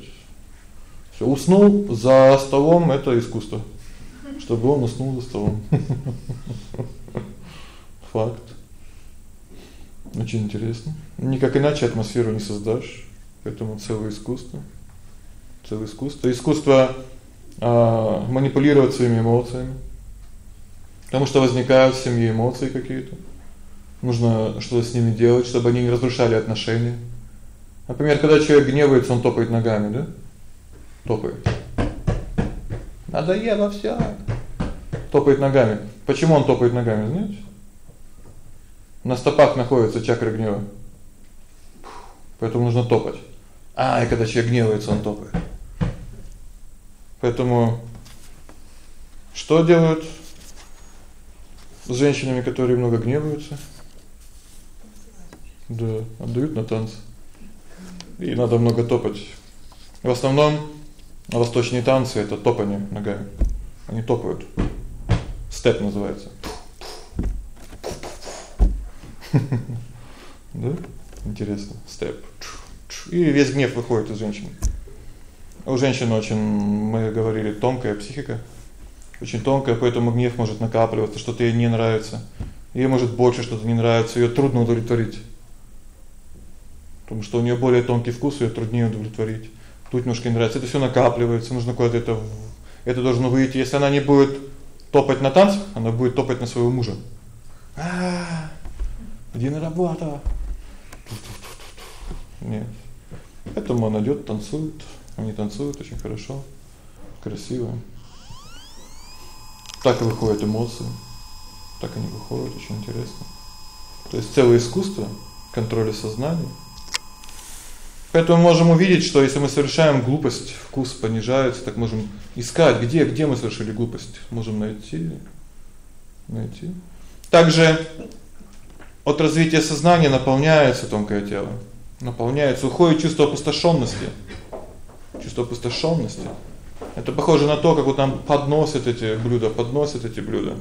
Всё, уснул за столом это искусство. Чтобы он уснул за столом. Факт. Очень интересно. Никак иначе атмосферу не создашь. Поэтому целое искусство. Целое искусство. Искусство а манипулировать своими эмоциями. Потому что возникают в семье эмоции какие-то. Нужно что-то с ними делать, чтобы они не разрушали отношения. Например, когда человек гневается, он топает ногами, да? Топает. Надоело всё. Топает ногами. Почему он топает ногами, знаете? На стопах находится чакра гнева. Поэтому нужно топать. А, и когда человек гневается, он топает. Поэтому что делают с женщинами, которые много гневаются? Да, отдают на танцы. И надо много топать. В основном восточные танцы это топание ногами. Они топают. Степ называется. Да? Интересно. Степ. И весь гнев выходит из женщины. У женщины очень, мы говорили, тонкая психика. Очень тонкая, поэтому гнев может накапливаться, что-то ей не нравится. Ей может больше что-то не нравится, её трудно удовлетворить. Потому что у неё более тонкий вкус, её труднее удовлетворить. Тут немножко не нравится, это всё накапливается, нужно куда-то это это должно выйти. Если она не будет топать на танцах, она будет топать на своего мужа. А! Где на работа? Нет. Поэтому она идёт, танцует. Они танцуют очень хорошо, красиво. Так выходят эмоции. Так они выходят, очень интересно. То есть целое искусство контроля сознания. Поэтому можем увидеть, что если мы совершаем глупость, вкус понижается, так можем искать, где где мы совершили глупость, можем найти. Найти. Также от развития сознания наполняется тонкое тело. Наполняется, уходит чувство опустошённости чувство опустошённости. Это похоже на то, как вот нам подносят эти блюда, подносят эти блюда.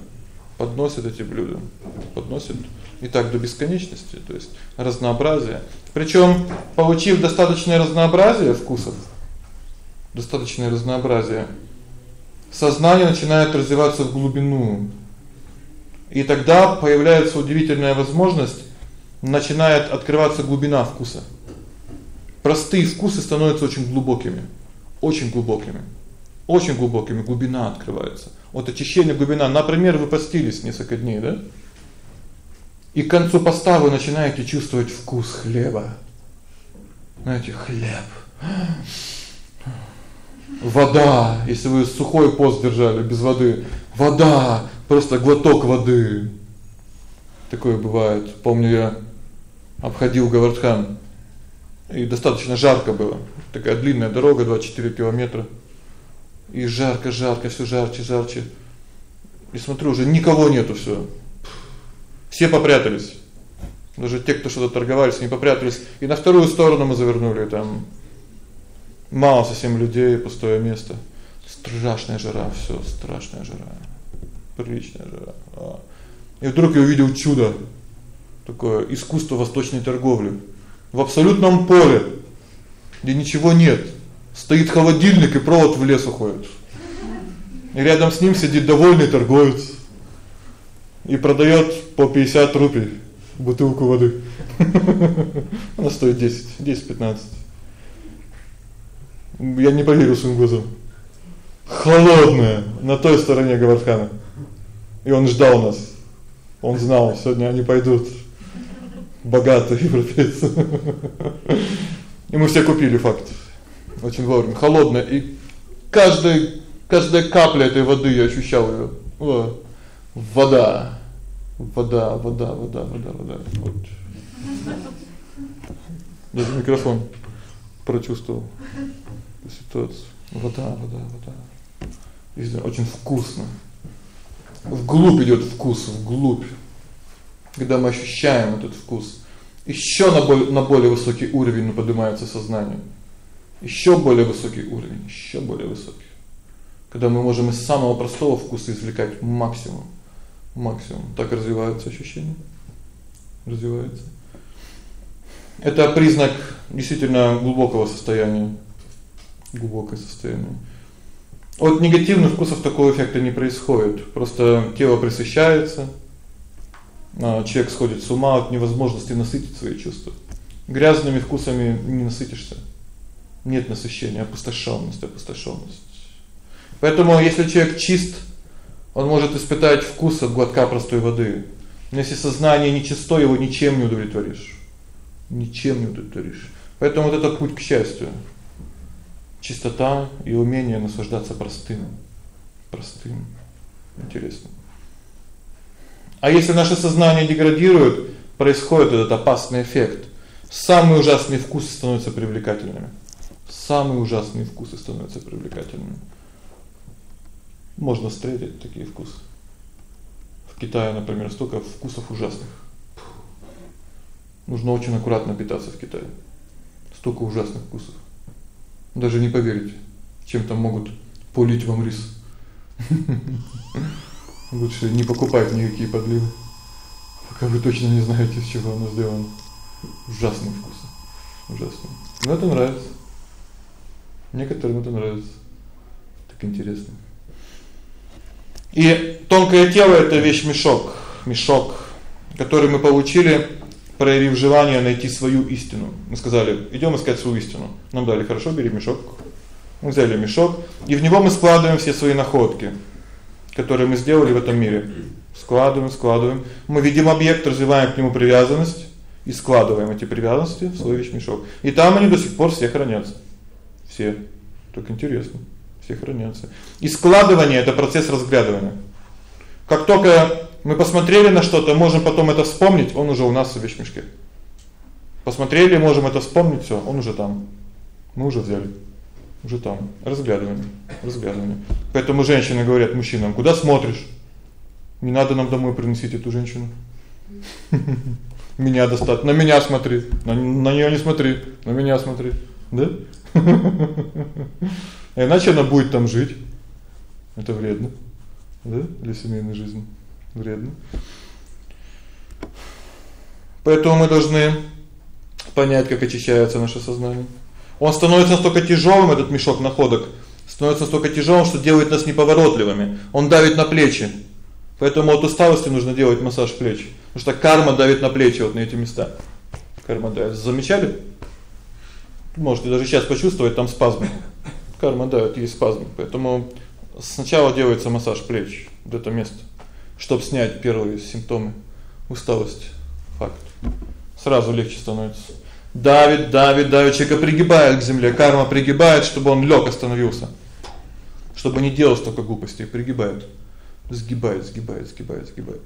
Подносят эти блюда. Подносят и так до бесконечности, то есть разнообразие. Причём, получив достаточное разнообразие вкусов, достаточное разнообразие, сознание начинает развиваться в глубину. И тогда появляется удивительная возможность, начинает открываться глубина вкуса. Простые вкусы становятся очень глубокими, очень глубокими. Очень глубокими, глубина открывается. Вот очищение глубина. Например, вы постились несколько дней, да? И к концу поста вы начинаете чувствовать вкус хлеба. Знаете, хлеб. Вода, если вы сухой пост держали без воды, вода, просто глоток воды. Такое бывает. Помню я обходил Гавардхан и достаточно жарко было. Такая длинная дорога, 24 километра. И жарко, жарко, всё жарче, жарче. И смотрю, уже никого нету всё. Все попрятались. Даже те, кто что-то торговались, они попрятались. И на вторую сторону мы завернули, там мало совсем людей, пустое место. Страшная жара, всё, страшная жара. Приличная жара. А. И вдруг я увидел чудо. Такое искусство восточной торговли. В абсолютном поле, где ничего нет. Стоит холодильник и провод в лес уходит. И рядом с ним сидит довольный торговец и продаёт по 50 рублей бутылку воды. Она стоит 10, 10-15. Я не поверил своим глазам. Холодная на той стороне Гавардхана. И он ждал нас. Он знал, сегодня они пойдут. Богатые европейцы. И мы все купили факт. Очень вовремя. Холодная и каждый каждая капля этой воды я ощущал её. О, вода. Вода, вода, вода, вода, вода. Вот. Даже микрофон прочувствовал ситуацию. Вода, вода, вода. И очень вкусно. Вглубь идёт вкус, вглубь. Когда мы ощущаем этот вкус, ещё на более на более высокий уровень поднимается сознание. Ещё более высокий уровень, ещё более высокий. Когда мы можем из самого простого вкуса извлекать максимум максимум. Так развиваются ощущения. Развивается. Это признак действительно глубокого состояния. Глубокое состояние. От негативных вкусов такого эффекта не происходит. Просто тело пресыщается. А человек сходит с ума от невозможности насытить свои чувства. Грязными вкусами не насытишься. Нет насыщения, опустошённость, опустошённость. Поэтому если человек чист, он может испытать вкус от глотка простой воды. Но если сознание нечисто, его ничем не удовлетворишь. Ничем не удовлетворишь. Поэтому вот это путь к счастью. Чистота и умение наслаждаться простым. Простым. Интересно. А если наше сознание деградирует, происходит этот опасный эффект. Самые ужасные вкусы становятся привлекательными. Самые ужасные вкусы становятся привлекательными можно встретить такие вкусы. В Китае, например, столько вкусов ужасных. Нужно очень аккуратно питаться в Китае. Столько ужасных вкусов. Даже не поверите, чем там могут полить вам рис. Лучше не покупать никакие подливы. Пока вы точно не знаете, из чего оно сделано. Ужасный вкус. Ужасный. Но это нравится. Некоторым это нравится. Так интересно. И тонкое тело это вещь-мешок, мешок, который мы получили, проявив желание найти свою истину. Мы сказали: "Идём искать свою истину". Нам дали: "Хорошо, бери мешок". Мы взяли мешок, и в него мы складываем все свои находки, которые мы сделали в этом мире. Складываем, складываем. Мы видим объект, развиваем к нему привязанность и складываем эти привязанности в свой вещмешок. И там они до сих пор все хранятся. Все. Так интересно все хранятся. И складывание это процесс разглядывания. Как только мы посмотрели на что-то, можем потом это вспомнить, он уже у нас в вещмешке. Посмотрели, можем это вспомнить, всё, он уже там. Мы уже взяли. Уже там. Разглядывание, разглядывание. Поэтому женщины говорят мужчинам: "Куда смотришь? Не надо нам домой приносить эту женщину. Меня достаточно. На меня смотри. На на неё не смотри, на меня смотри". Да? Иначе она будет там жить. Это вредно. Да? Для семейной жизни вредно. Поэтому мы должны понять, как очищается наше сознание. Он становится настолько тяжёлым этот мешок находок, становится настолько тяжёлым, что делает нас неповоротливыми. Он давит на плечи. Поэтому от усталости нужно делать массаж плеч, потому что карма давит на плечи вот на эти места. Карма давит. Замечали? Можете даже сейчас почувствовать там спазмы карма дает есть спазм. Поэтому сначала делается массаж плеч, вот это место, чтобы снять первые симптомы усталости. Факт. Сразу легче становится. Давит, давит, давит, человека пригибает к земле, карма пригибает, чтобы он лёг остановился. Чтобы не делал столько глупостей, пригибает. Сгибает, сгибает, сгибает, сгибает.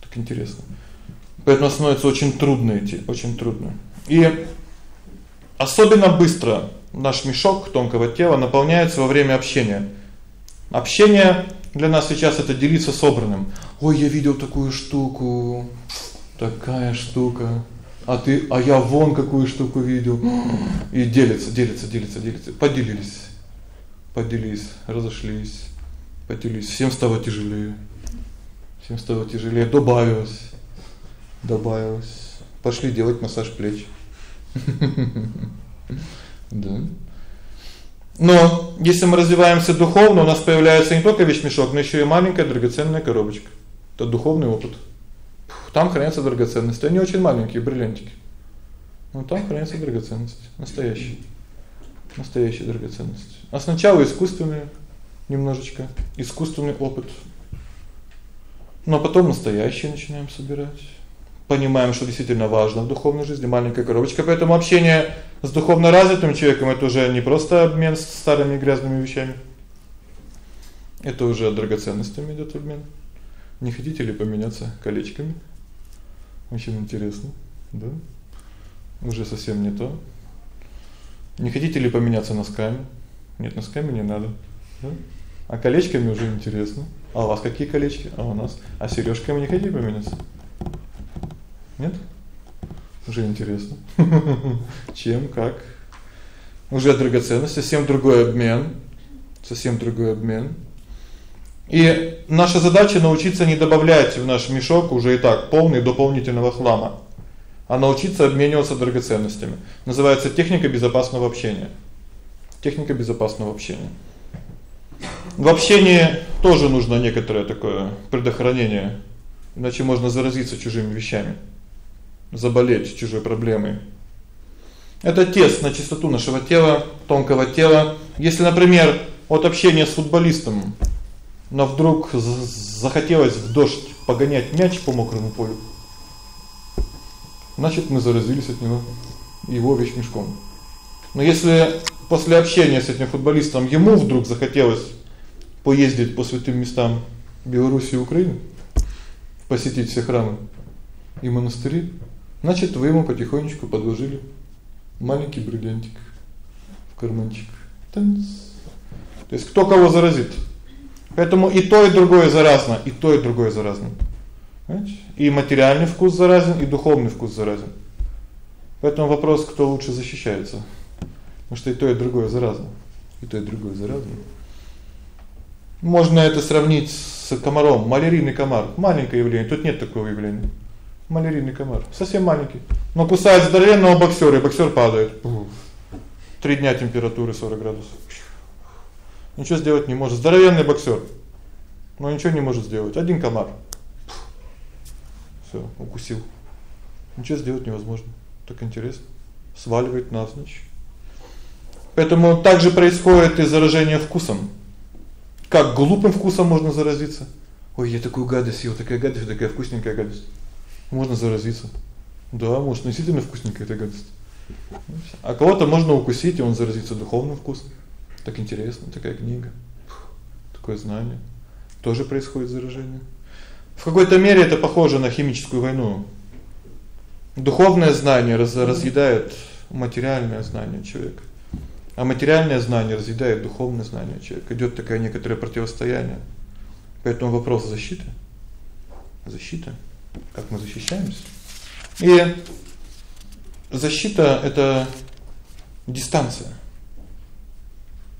Так интересно. Поэтому становится очень трудно идти, очень трудно. И особенно быстро наш мешок тонкого тела наполняется во время общения. Общение Для нас сейчас это делиться собранным. Ой, я видел такую штуку. Такая штука. А ты, а я вон какую штуку видел. И делится, делится, делится, делится. Поделились. Поделились, разошлись. Поделились. Всем стало тяжелее. Всем стало тяжелее, добавилось. Добавилось. Пошли делать массаж плеч. Да. Но если мы развиваемся духовно, у нас появляется не только вещмешок, но ещё и маленькая драгоценная коробочка. Это духовный опыт. Там хранятся драгоценности, они очень маленькие, бриллиантики. Но там хранятся драгоценности, настоящие. Настоящие драгоценности. А сначала искусственные немножечко, искусственный опыт. Но потом настоящие начинаем собирать. Понимаем, что действительно важно в духовной жизни маленькая коробочка. Поэтому общение с духовно развитым человеком это уже не просто обмен старыми грязными вещами. Это уже драгоценностями идёт обмен. Не хотите ли поменяться колечками? Очень интересно, да? Уже совсем не то. Не хотите ли поменяться носками? Нет, носками не надо, да? А колечками уже интересно. А у вас какие колечки? А у нас. А серёжками не хотите поменяться? Нет? Уже интересно. Чем, как? Уже драгоценность, совсем другой обмен. Совсем другой обмен. И наша задача научиться не добавлять в наш мешок уже и так полный дополнительного хлама, а научиться обмениваться драгоценностями. Называется техника безопасного общения. Техника безопасного общения. В общении тоже нужно некоторое такое предохранение, иначе можно заразиться чужими вещами заболеть чужой проблемой. Это тест на чистоту нашего тела, тонкого тела. Если, например, от общения с футболистом, но вдруг захотелось в дождь погонять мяч по мокрому полю, значит, мы заразились от него его вещмешком. Но если после общения с этим футболистом ему вдруг захотелось поездить по святым местам Белоруссии и Украины, посетить все храмы и монастыри, Значит, вы ему потихонечку подложили маленький бриллиантик в карманчик. Танц. То есть кто кого заразит. Поэтому и то, и другое заразно, и то, и другое заразно. Понимаете? И материальный вкус заразен, и духовный вкус заразен. Поэтому вопрос, кто лучше защищается. Потому что и то, и другое заразно. И то, и другое заразно. Можно это сравнить с комаром. Малярийный комар маленькое явление, тут нет такого явления. Малярийный комар, совсем маленький. Но кусает здоровенного боксёра, и боксёр падает. Три дня температуры 40 градусов. Ничего сделать не может. Здоровенный боксёр. Но ничего не может сделать. Один комар. Всё, укусил. Ничего сделать невозможно. Так интересно. Сваливает навзничь. Поэтому также происходит и заражение вкусом. Как глупым вкусом можно заразиться? Ой, я такую гадость съел, такая гадость, такая вкусненькая гадость. Можно заразиться. Да, может, действительно вкусненькая эта гадость. А кого-то можно укусить, и он заразится духовным вкусом. Так интересно, такая книга. Такое знание. Тоже происходит заражение. В какой-то мере это похоже на химическую войну. Духовное знание раз разъедает материальное знание человека. А материальное знание разъедает духовное знание человека. Идёт такое некоторое противостояние. Поэтому вопрос защиты. Защита как мы защищаемся. И защита это дистанция.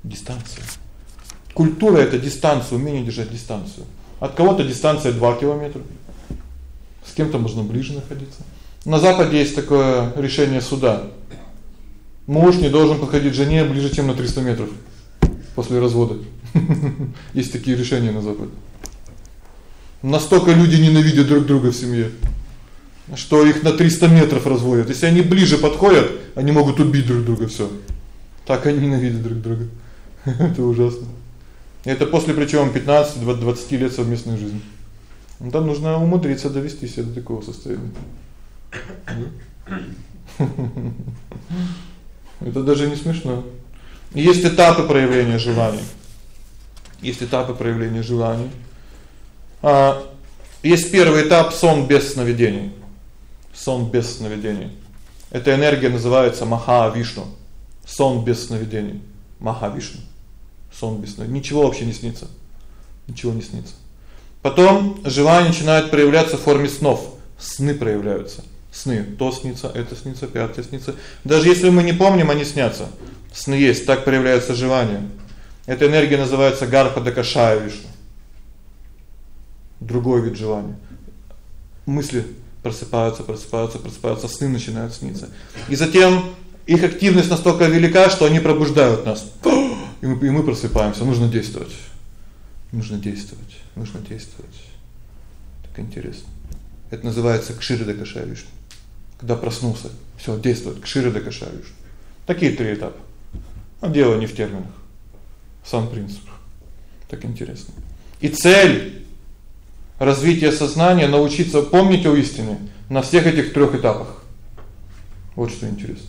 Дистанция. Культура это дистанция, умение держать дистанцию. От кого-то дистанция 2 километра. С кем-то можно ближе находиться. На западе есть такое решение суда. Муж не должен подходить жене ближе, чем на 300 метров после развода. Есть такие решения на западе. Настолько люди ненавидят друг друга в семье, что их на 300 метров разводят. Если они ближе подходят, они могут убить друг друга всё. Так они ненавидят друг друга. Это ужасно. Это после причём 15-20 лет совместной жизни. Ну там нужно умудриться довести себя до такого состояния. Это даже не смешно. Есть этапы проявления желаний. Есть этапы проявления желаний. А есть первый этап сон без сновидений. Сон без сновидений. Эта энергия называется Маха-Вишну. Сон без сновидений. Маха-Вишну. Сон без сновидений. Ничего вообще не снится. Ничего не снится. Потом желания начинают проявляться в форме снов. Сны проявляются. Сны. То снится, это снится, пятое снится. Даже если мы не помним, они снятся. Сны есть, так проявляются желания. Эта энергия называется гарпада кашая вишну. Другой вид желания. Мысли просыпаются, просыпаются, просыпаются, сны начинают сниться. И затем их активность настолько велика, что они пробуждают нас. И мы и мы просыпаемся, нужно действовать. Нужно действовать, нужно действовать. Так интересно. Это называется кширда кашавиш. Когда проснулся, всё, действует кширда кашавиш. Такие три этапа. А дело не в терминах. Сам принцип. Так интересно. И цель развития сознания научиться помнить о истине на всех этих трёх этапах. Вот что интересно.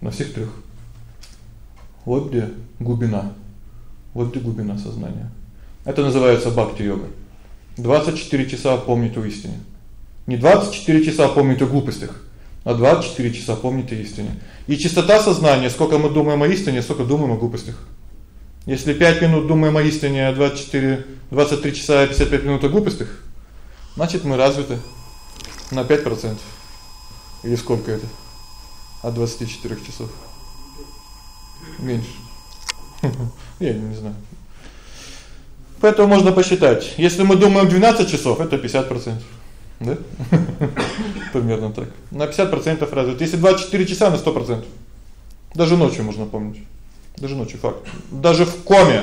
На всех трёх. Вот где глубина. Вот где глубина сознания. Это называется бхакти-йога. 24 часа помнить о истине. Не 24 часа помнить о глупостях, а 24 часа помнить о истине. И чистота сознания, сколько мы думаем о истине, столько думаем о глупостях. Если 5 минут думаем о истине, а 24 23 часа и 55 минут о глупостях, значит, мы развиты на 5%. Или сколько это? От 24 часов. Меньше. Я не знаю. Поэтому можно посчитать. Если мы думаем 12 часов, это 50%. Да? Примерно так. На 50% развит. Если 24 часа на 100%. Даже ночью можно помнить. Даже ночью факт. Даже в коме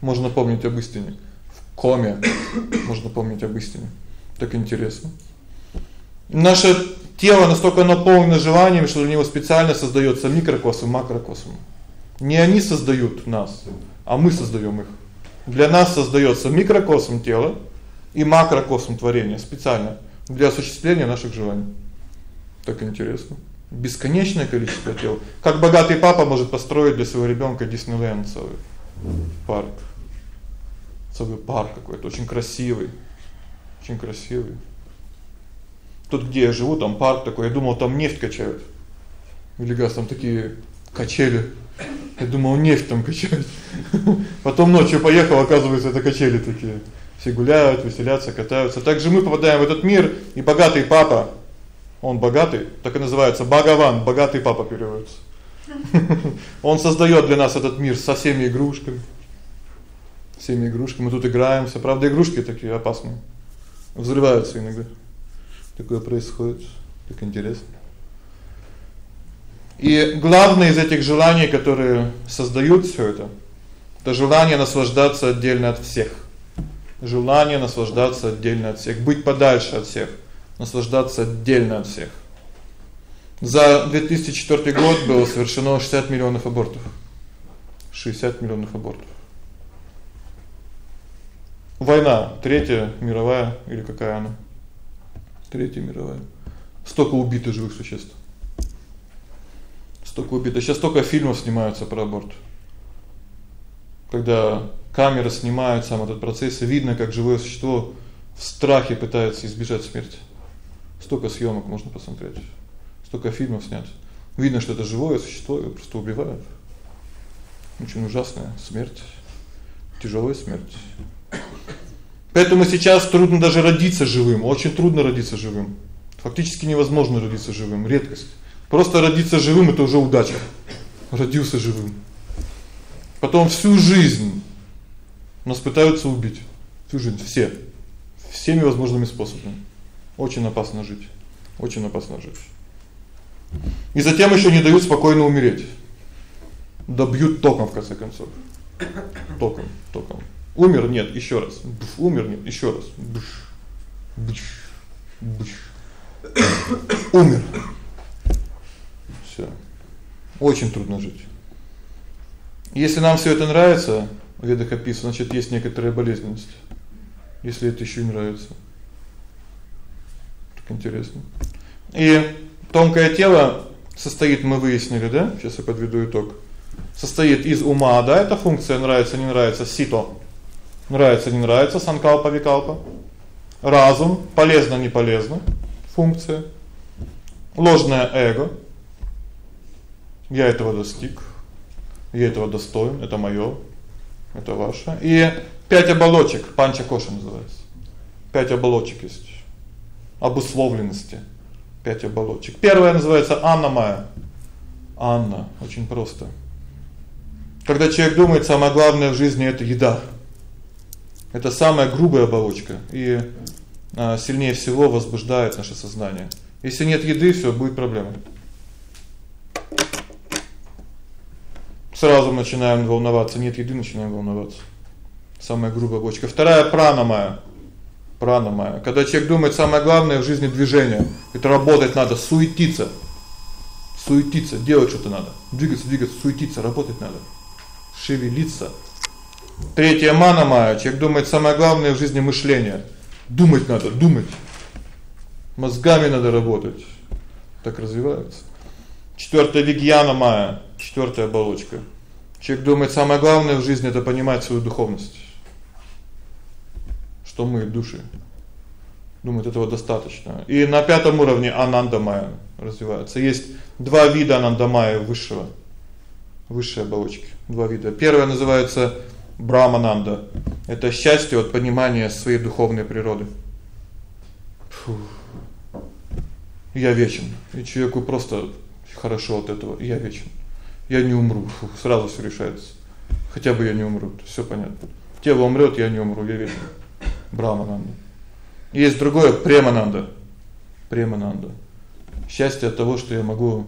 можно помнить об истине. В коме можно помнить об истине. Так интересно. Наше тело настолько наполнено желаниями, что для него специально создаётся микрокосм, макрокосм. Не они создают нас, а мы создаём их. Для нас создаётся микрокосм тела и макрокосм творения специально для осуществления наших желаний. Так интересно. Бесконечное количество тел. Как богатый папа может построить для своего ребёнка Диснейленд целый парк. Целый парк какой-то очень красивый. Очень красивый. Тут где я живу, там парк такой. Я думал, там нефть качают. Или газ там такие качели. Я думал, нефть там качают. Потом ночью поехал, оказывается, это качели такие. Все гуляют, веселятся, катаются. Также мы попадаем в этот мир, и богатый папа, он богатый, так и называется Бхагаван, богатый папа переводится. Он создаёт для нас этот мир со всеми игрушками. Всеми игрушками мы тут играемся. Правда, игрушки такие опасные. Взрываются иногда. Такое происходит. Так интересно. И главное из этих желаний, которые создают всё это, это желание наслаждаться отдельно от всех. Желание наслаждаться отдельно от всех, быть подальше от всех, наслаждаться отдельно от всех. За 2004 год было совершено 60 миллионов абортов. 60 миллионов абортов. Война, третья мировая или какая она? Третья мировая. Столько убито живых существ столько убито. Сейчас столько фильмов снимаются про аборт. Когда камера снимает сам этот процесс, и видно, как живое существо в страхе пытается избежать смерти. Столько съёмок можно посмотреть. Столько фильмов снято. Видно, что это живое существо, его просто убивают. Очень ужасная смерть. Тяжёлая смерть. Поэтому сейчас трудно даже родиться живым, очень трудно родиться живым. Фактически невозможно родиться живым, редкость. Просто родиться живым это уже удача. Родился живым. Потом всю жизнь нас пытаются убить. Всю жизнь все. Всеми возможными способами. Очень опасно жить. Очень опасно жить. И затем ещё не дают спокойно умереть. Добьют током в конце концов. Током, током. Умер нет, ещё раз. Бф, умер нет, ещё раз. Бф. Бф. Умер. Очень трудно жить. Если нам всё это нравится, в ведах описано, значит, есть некоторая болезненность. Если это ещё не нравится. Так интересно. И тонкое тело состоит, мы выяснили, да? Сейчас я подведу итог. Состоит из ума, да, это функция нравится, не нравится, сито. Нравится, не нравится, санкалпа, викалпа. Разум, полезно, не полезно, функция. Ложное эго, я этого достиг. Я этого достоин, это моё, это ваше. И Пять оболочек панча называется. Пять оболочек есть обусловленности. Пять оболочек. Первая называется Анна Майя. Анна, очень просто. Когда человек думает, самое главное в жизни это еда. Это самая грубая оболочка и а, сильнее всего возбуждает наше сознание. Если нет еды, всё будет проблема. Сразу начинаем волноваться, нет еды, начинаем волноваться. Самая грубая оболочка. Вторая прана моя. Прана моя. Когда человек думает, самое главное в жизни движение. Это работать надо, суетиться. Суетиться, делать что-то надо. Двигаться, двигаться, суетиться, работать надо. Шевелиться. Третья мана моя. Человек думает, самое главное в жизни мышление. Думать надо, думать. Мозгами надо работать. Так развивается. Четвёртая вигьяна моя, четвёртая оболочка. Человек думает, самое главное в жизни это понимать свою духовность. Что мы души. Думает, этого достаточно. И на пятом уровне ананда майя развивается. Есть два вида ананда майя высшего. Высшие оболочки. Два вида. Первое называется брамананда. Это счастье от понимания своей духовной природы. Фу. Я вечен. И человеку просто хорошо от этого. Я вечен. Я не умру. Фу, сразу всё решается. Хотя бы я не умру. Всё понятно. Тело умрёт, я не умру, я вечен. Брамананда. Есть другое премананда. Премананда. Счастье от того, что я могу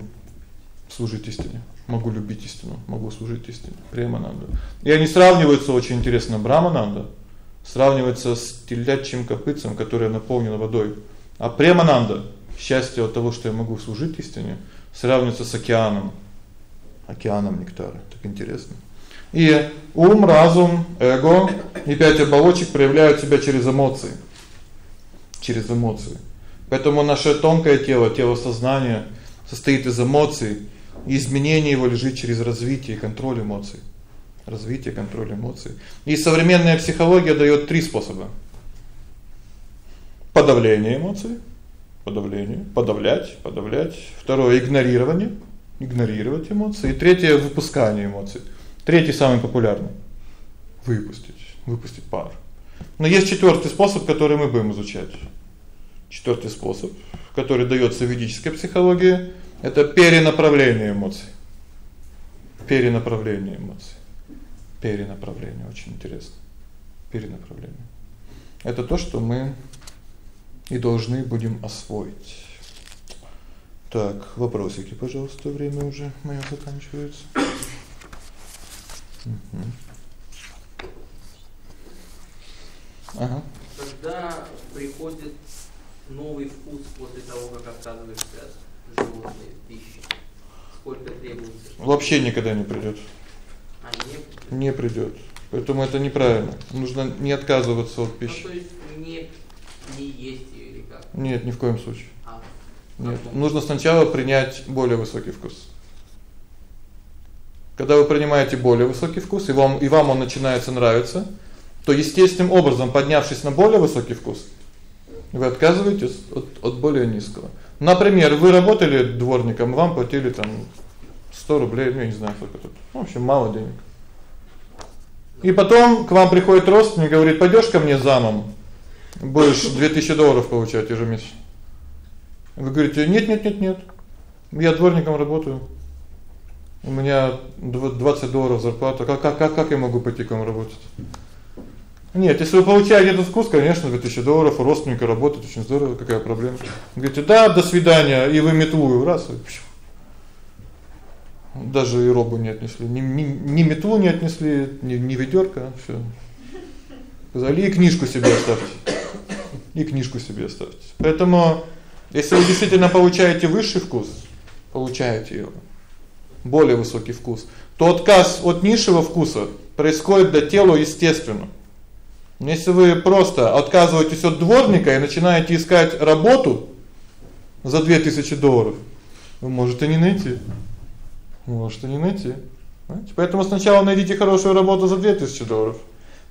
служить истине могу любить истину, могу служить истине. Премананда. И они сравниваются очень интересно Брамананда сравнивается с телячьим копытцем, которое наполнено водой. А Премананда счастье от того, что я могу служить истине, сравнивается с океаном. Океаном нектара. Так интересно. И ум, разум, эго и пять оболочек проявляют себя через эмоции. Через эмоции. Поэтому наше тонкое тело, тело сознания состоит из эмоций и изменение его лежит через развитие и контроль эмоций. Развитие, контроль эмоций. И современная психология даёт три способа. Подавление эмоций, подавление, подавлять, подавлять. Второе игнорирование, игнорировать эмоции. И третье выпускание эмоций. Третий самый популярный. Выпустить, выпустить пар. Но есть четвёртый способ, который мы будем изучать. Четвёртый способ, который даётся в ведической психологии это перенаправление эмоций. Перенаправление эмоций. Перенаправление очень интересно. Перенаправление. Это то, что мы и должны будем освоить. Так, вопросики, пожалуйста, время уже моё заканчивается. Угу. Ага. Когда приходит новый вкус после того, как отказываешься животные пищи? Сколько требуется? Вообще никогда не придёт. А не не придёт. Поэтому это неправильно. Нужно не отказываться от пищи. Ну, то есть не не есть её или как? Нет, ни в коем случае. Нет, нужно сначала принять более высокий вкус. Когда вы принимаете более высокий вкус, и вам и вам он начинается нравиться, то естественным образом, поднявшись на более высокий вкус, вы отказываетесь от от более низкого. Например, вы работали дворником, вам платили там 100 рублей, ну я не знаю, сколько тут. В общем, мало денег. И потом к вам приходит родственник и говорит: "Пойдёшь ко мне замом, будешь 2000 долларов получать ежемесячно". Вы говорите: "Нет, нет, нет, нет. Я дворником работаю. У меня 20 долларов зарплата. Как как как как я могу пойти к вам работать?" Нет, если вы получаете этот вкус, конечно, 2000 долларов у родственника работать очень здорово, какая проблема? Говорите: "Да, до свидания", и вы метлу раз. Даже и робу не отнесли, ни ни, ни метлу не отнесли, ни ни ведёрко, всё. Сказали: "И книжку себе оставьте". И книжку себе оставьте. Поэтому если вы действительно получаете высший вкус, получаете его, более высокий вкус, то отказ от низшего вкуса происходит для тела естественно. Если вы просто отказываетесь от дворника и начинаете искать работу за 2000 долларов, вы можете не найти. Можете не найти. Понимаете? Поэтому сначала найдите хорошую работу за 2000 долларов,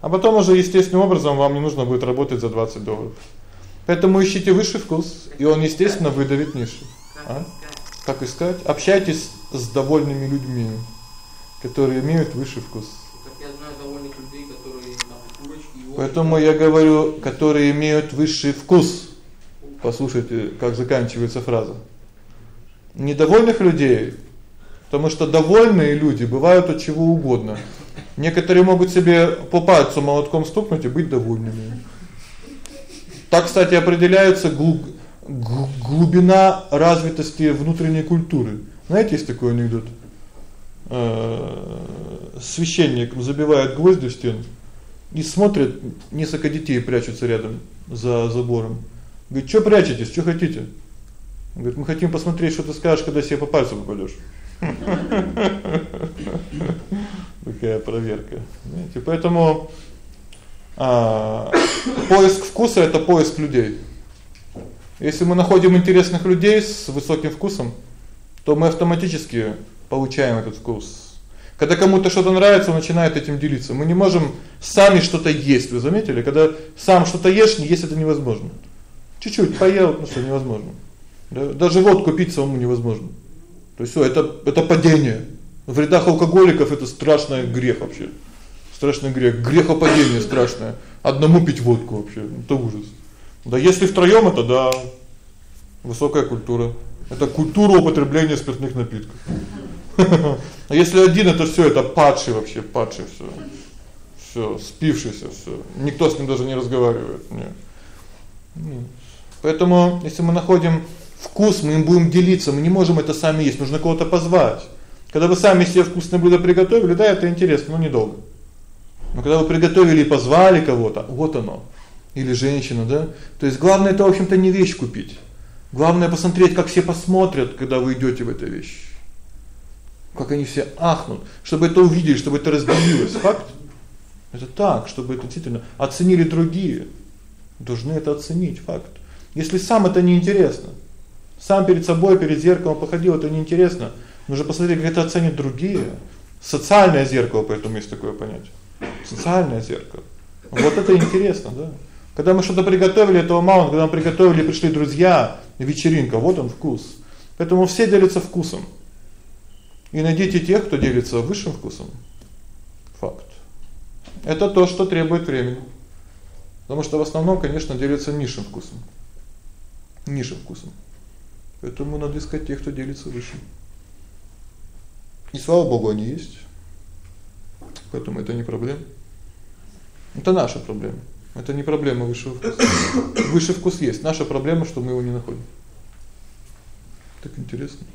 а потом уже естественным образом вам не нужно будет работать за 20 долларов. Поэтому ищите высший вкус, и он, естественно, выдавит низший. А? Как искать? Общайтесь с довольными людьми, которые имеют высший вкус. Поэтому я говорю, которые имеют высший вкус. Послушайте, как заканчивается фраза. Недовольных людей, потому что довольные люди бывают от чего угодно. Некоторые могут себе по пальцу молотком стукнуть и быть довольными. Так, кстати, определяется глубина развитости внутренней культуры. Знаете, есть такой анекдот. Э, священник забивает гвозди в стену и смотрит, несколько детей прячутся рядом за забором. Говорит: "Что прячетесь? Что хотите?" Говорит: "Мы хотим посмотреть, что ты скажешь, когда себе по пальцу попадёшь". Такая проверка. Знаете, поэтому поиск вкуса это поиск людей. Если мы находим интересных людей с высоким вкусом, то мы автоматически получаем этот вкус. Когда кому-то что-то нравится, он начинает этим делиться. Мы не можем сами что-то есть, вы заметили? Когда сам что-то ешь, не есть это невозможно. Чуть-чуть поел, ну что, невозможно. Да? Даже водку пить самому невозможно. То есть всё, это это падение. В рядах алкоголиков это страшный грех вообще. Страшный грех, грехопадение страшное. Одному пить водку вообще это ужас. Да если втроём это да, высокая культура. Это культура употребления спиртных напитков. А если один это всё, это падший вообще, падший всё. Всё, спившийся всё. Никто с ним даже не разговаривает, нет. Нет. Поэтому, если мы находим вкус, мы им будем делиться, мы не можем это сами есть, нужно кого-то позвать. Когда вы сами себе вкусное блюдо приготовили, да, это интересно, но недолго. Но когда вы приготовили и позвали кого-то, вот оно. Или женщину, да? То есть главное это, в общем-то, не вещь купить. Главное посмотреть, как все посмотрят, когда вы идёте в эту вещь. Как они все ахнут, чтобы это увидели, чтобы это разделилось. Факт. Это так, чтобы это действительно оценили другие. Должны это оценить, факт. Если сам это не интересно, сам перед собой, перед зеркалом походил, это не интересно. Нужно посмотреть, как это оценят другие. Социальное зеркало, поэтому есть такое понятие. Социальное зеркало. Вот это интересно, да? Когда мы что-то приготовили, этого мало, когда мы приготовили, пришли друзья, вечеринка, вот он вкус. Поэтому все делятся вкусом. И найдите тех, кто делится высшим вкусом. Факт. Это то, что требует времени. Потому что в основном, конечно, делятся низшим вкусом. Низшим вкусом. Поэтому надо искать тех, кто делится высшим. И слава богу, они есть. Поэтому это не проблема. Это наша проблема. Это не проблема высшего вкуса. Высший вкус есть. Наша проблема, что мы его не находим. Так интересно.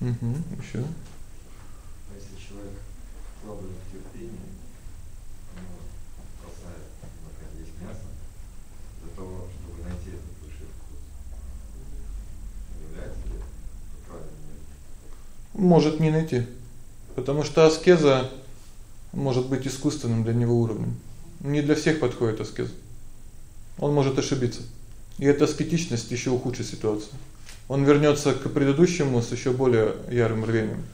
Угу, ещё. Если человек слабый в терпении, он бросает, например, есть мясо для того, чтобы найти этот высший вкус. Является ли это правильным? Может не найти. Потому что аскеза может быть искусственным для него уровнем. Не для всех подходит аскеза. Он может ошибиться. И эта аскетичность ещё ухудшит ситуацию. Он вернётся к предыдущему с ещё более ярым рвением.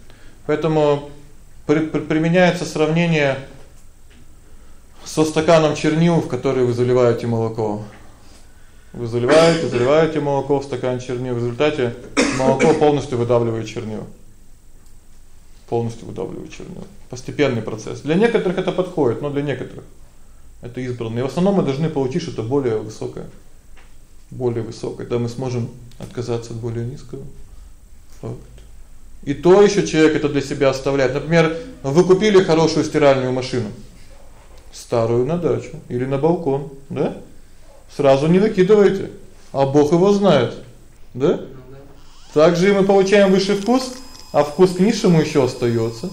Поэтому при, при, применяется сравнение со стаканом чернил, в который вы заливаете молоко. Вы заливаете, заливаете молоко в стакан чернил, в результате молоко полностью выдавливает чернила. Полностью выдавливает чернила. Постепенный процесс. Для некоторых это подходит, но для некоторых это избранные. В основном мы должны получить что-то более высокое. Более высокое, да мы сможем отказаться от более низкого. Факт. И то ещё человек это для себя оставляет. Например, вы купили хорошую стиральную машину, старую на дачу или на балкон, да? Сразу не выкидывайте, а Бог его знает. Да? Также и мы получаем высший вкус, а вкус к низшему ещё остаётся.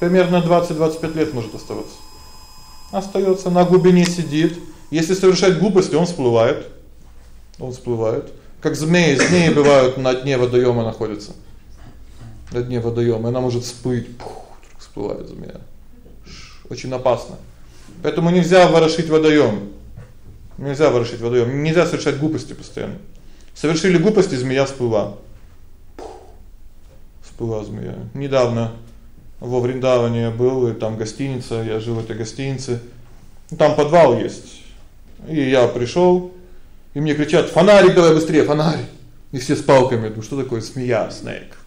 Примерно 20-25 лет может оставаться остаётся на глубине сидит. Если совершать глупости, он всплывает. Он всплывает. Как змеи, змеи бывают на дне водоёма находятся. На дне водоёма, она может всплыть, пух, всплывает змея. Очень опасно. Поэтому нельзя ворошить водоём. Нельзя ворошить водоём. Нельзя совершать глупости постоянно. Совершили глупости, змея всплыла. Всплыла змея. Недавно во Вриндаване был, и там гостиница, я жил в этой гостинице. Там подвал есть. И я пришёл, и мне кричат: "Фонарик давай быстрее, фонарик!" И все с палками. Думаю, что такое змея, снейк.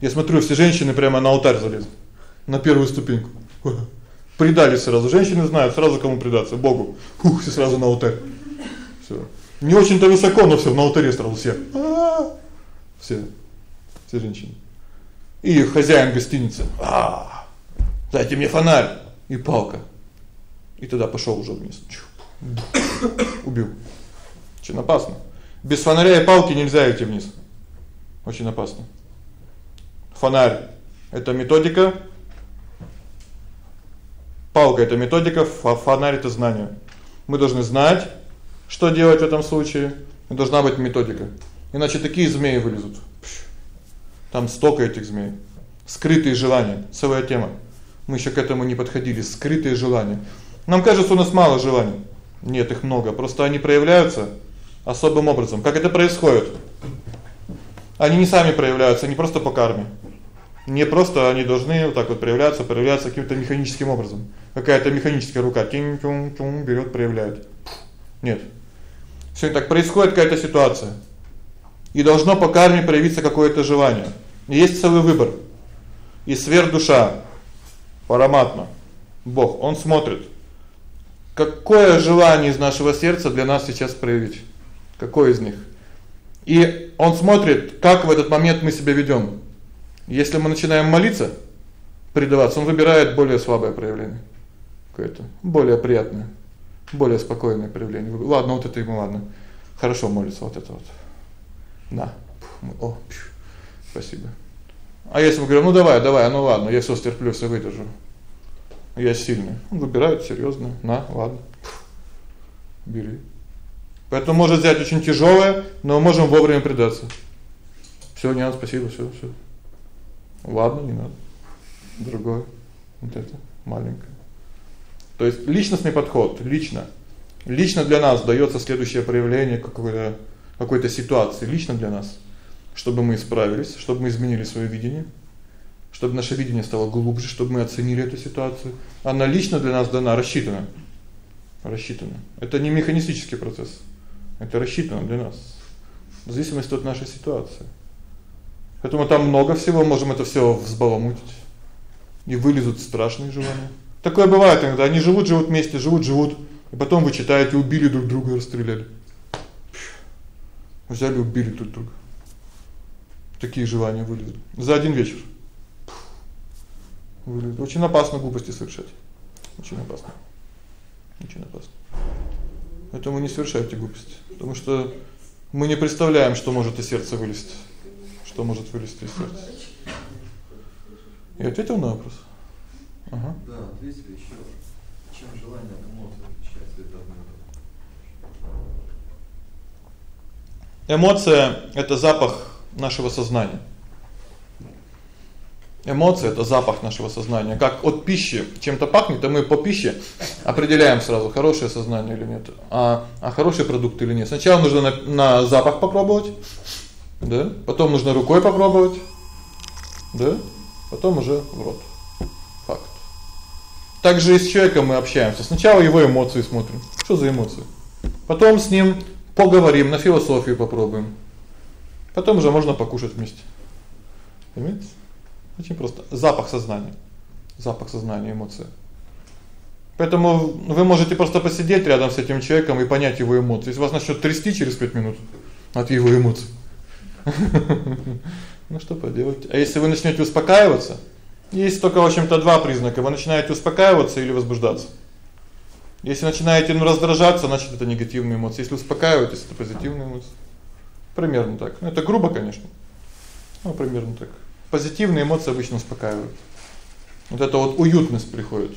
Я смотрю, все женщины прямо на алтарь залезли. На первую ступеньку. Предали сразу. Женщины знают сразу кому предаться, Богу. Ух, все сразу на алтарь. Всё. Не очень-то высоко, но всё на алтаре сразу все. А! Все. Все женщины. И хозяин гостиницы. А! Дайте мне фонарь и палка. И тогда пошёл уже вниз. Убил. Очень опасно. Без фонаря и палки нельзя идти вниз. Очень опасно. Фонарь это методика. Палка это методика, фонарь это знание. Мы должны знать, что делать в этом случае. Должна быть методика. Иначе такие змеи вылезут. Там столько этих змей. Скрытые желания, целая тема. Мы ещё к этому не подходили, скрытые желания. Нам кажется, у нас мало желаний. Нет, их много, просто они проявляются особым образом. Как это происходит? Они не сами проявляются, они просто по карме. Не просто они должны вот так вот проявляться, проявляться каким-то механическим образом. Какая-то механическая рука тинь-тюм-тюм берёт, проявляет. Нет. Всё так происходит какая-то ситуация. И должно по карме проявиться какое-то желание. есть целый выбор. И сверхдуша, параматма, Бог, он смотрит, какое желание из нашего сердца для нас сейчас проявить. Какое из них? И он смотрит, как в этот момент мы себя ведём. Если мы начинаем молиться, предаваться, он выбирает более слабое проявление. Какое-то более приятное, более спокойное проявление. Ладно, вот это ему ладно. Хорошо молится вот это вот. Да. О, спасибо. А если мы говорим: "Ну давай, давай, ну ладно, я всё стерплю, всё выдержу". Я сильный. Он выбирает серьёзно. На, ладно. Бери. Поэтому может взять очень тяжёлое, но можем вовремя предаться. Всё, не спасибо, всё, всё. Ладно, не надо. Другое. Вот это маленькое. То есть личностный подход, лично. Лично для нас даётся следующее проявление какой-то какой-то ситуации лично для нас, чтобы мы исправились, чтобы мы изменили своё видение, чтобы наше видение стало глубже, чтобы мы оценили эту ситуацию. Она лично для нас дана, рассчитана. Рассчитана. Это не механистический процесс. Это рассчитано для нас. В зависимости от нашей ситуации. Поэтому там много всего, можем это всё взбаламутить. И вылезут страшные желания. Такое бывает иногда. Они живут, живут вместе, живут, живут, и потом вы читаете, убили друг друга расстреляли. Взяли, убили друг друга. Такие желания вылезут за один вечер. Вылезут. Очень опасно глупости совершать. Очень опасно. Очень опасно. Поэтому не совершайте глупости, потому что мы не представляем, что может из сердца вылезть что может вылезти из сердца. Я ответил на вопрос. Ага. Да, ответили ещё. Чем желание Эмоция это запах нашего сознания. Эмоция это запах нашего сознания. Как от пищи чем-то пахнет, а мы по пище определяем сразу, хорошее сознание или нет, а а хороший продукт или нет. Сначала нужно на, на запах попробовать, да? Потом нужно рукой попробовать. Да? Потом уже в рот. Факт. Также и с человеком мы общаемся. Сначала его эмоции смотрим. Что за эмоции? Потом с ним поговорим, на философию попробуем. Потом уже можно покушать вместе. Понимаете? Очень просто. Запах сознания. Запах сознания, эмоции. Поэтому вы можете просто посидеть рядом с этим человеком и понять его эмоции. Если вас начнёт трясти через 5 минут от его эмоций, Ну что поделать? А если вы начнёте успокаиваться, есть только, в общем-то, два признака: вы начинаете успокаиваться или возбуждаться. Если начинаете ну раздражаться, значит это негативные эмоции. Если успокаиваетесь, это позитивные эмоции. Примерно так. Ну это грубо, конечно. Ну примерно так. Позитивные эмоции обычно успокаивают. Вот это вот уютность приходит.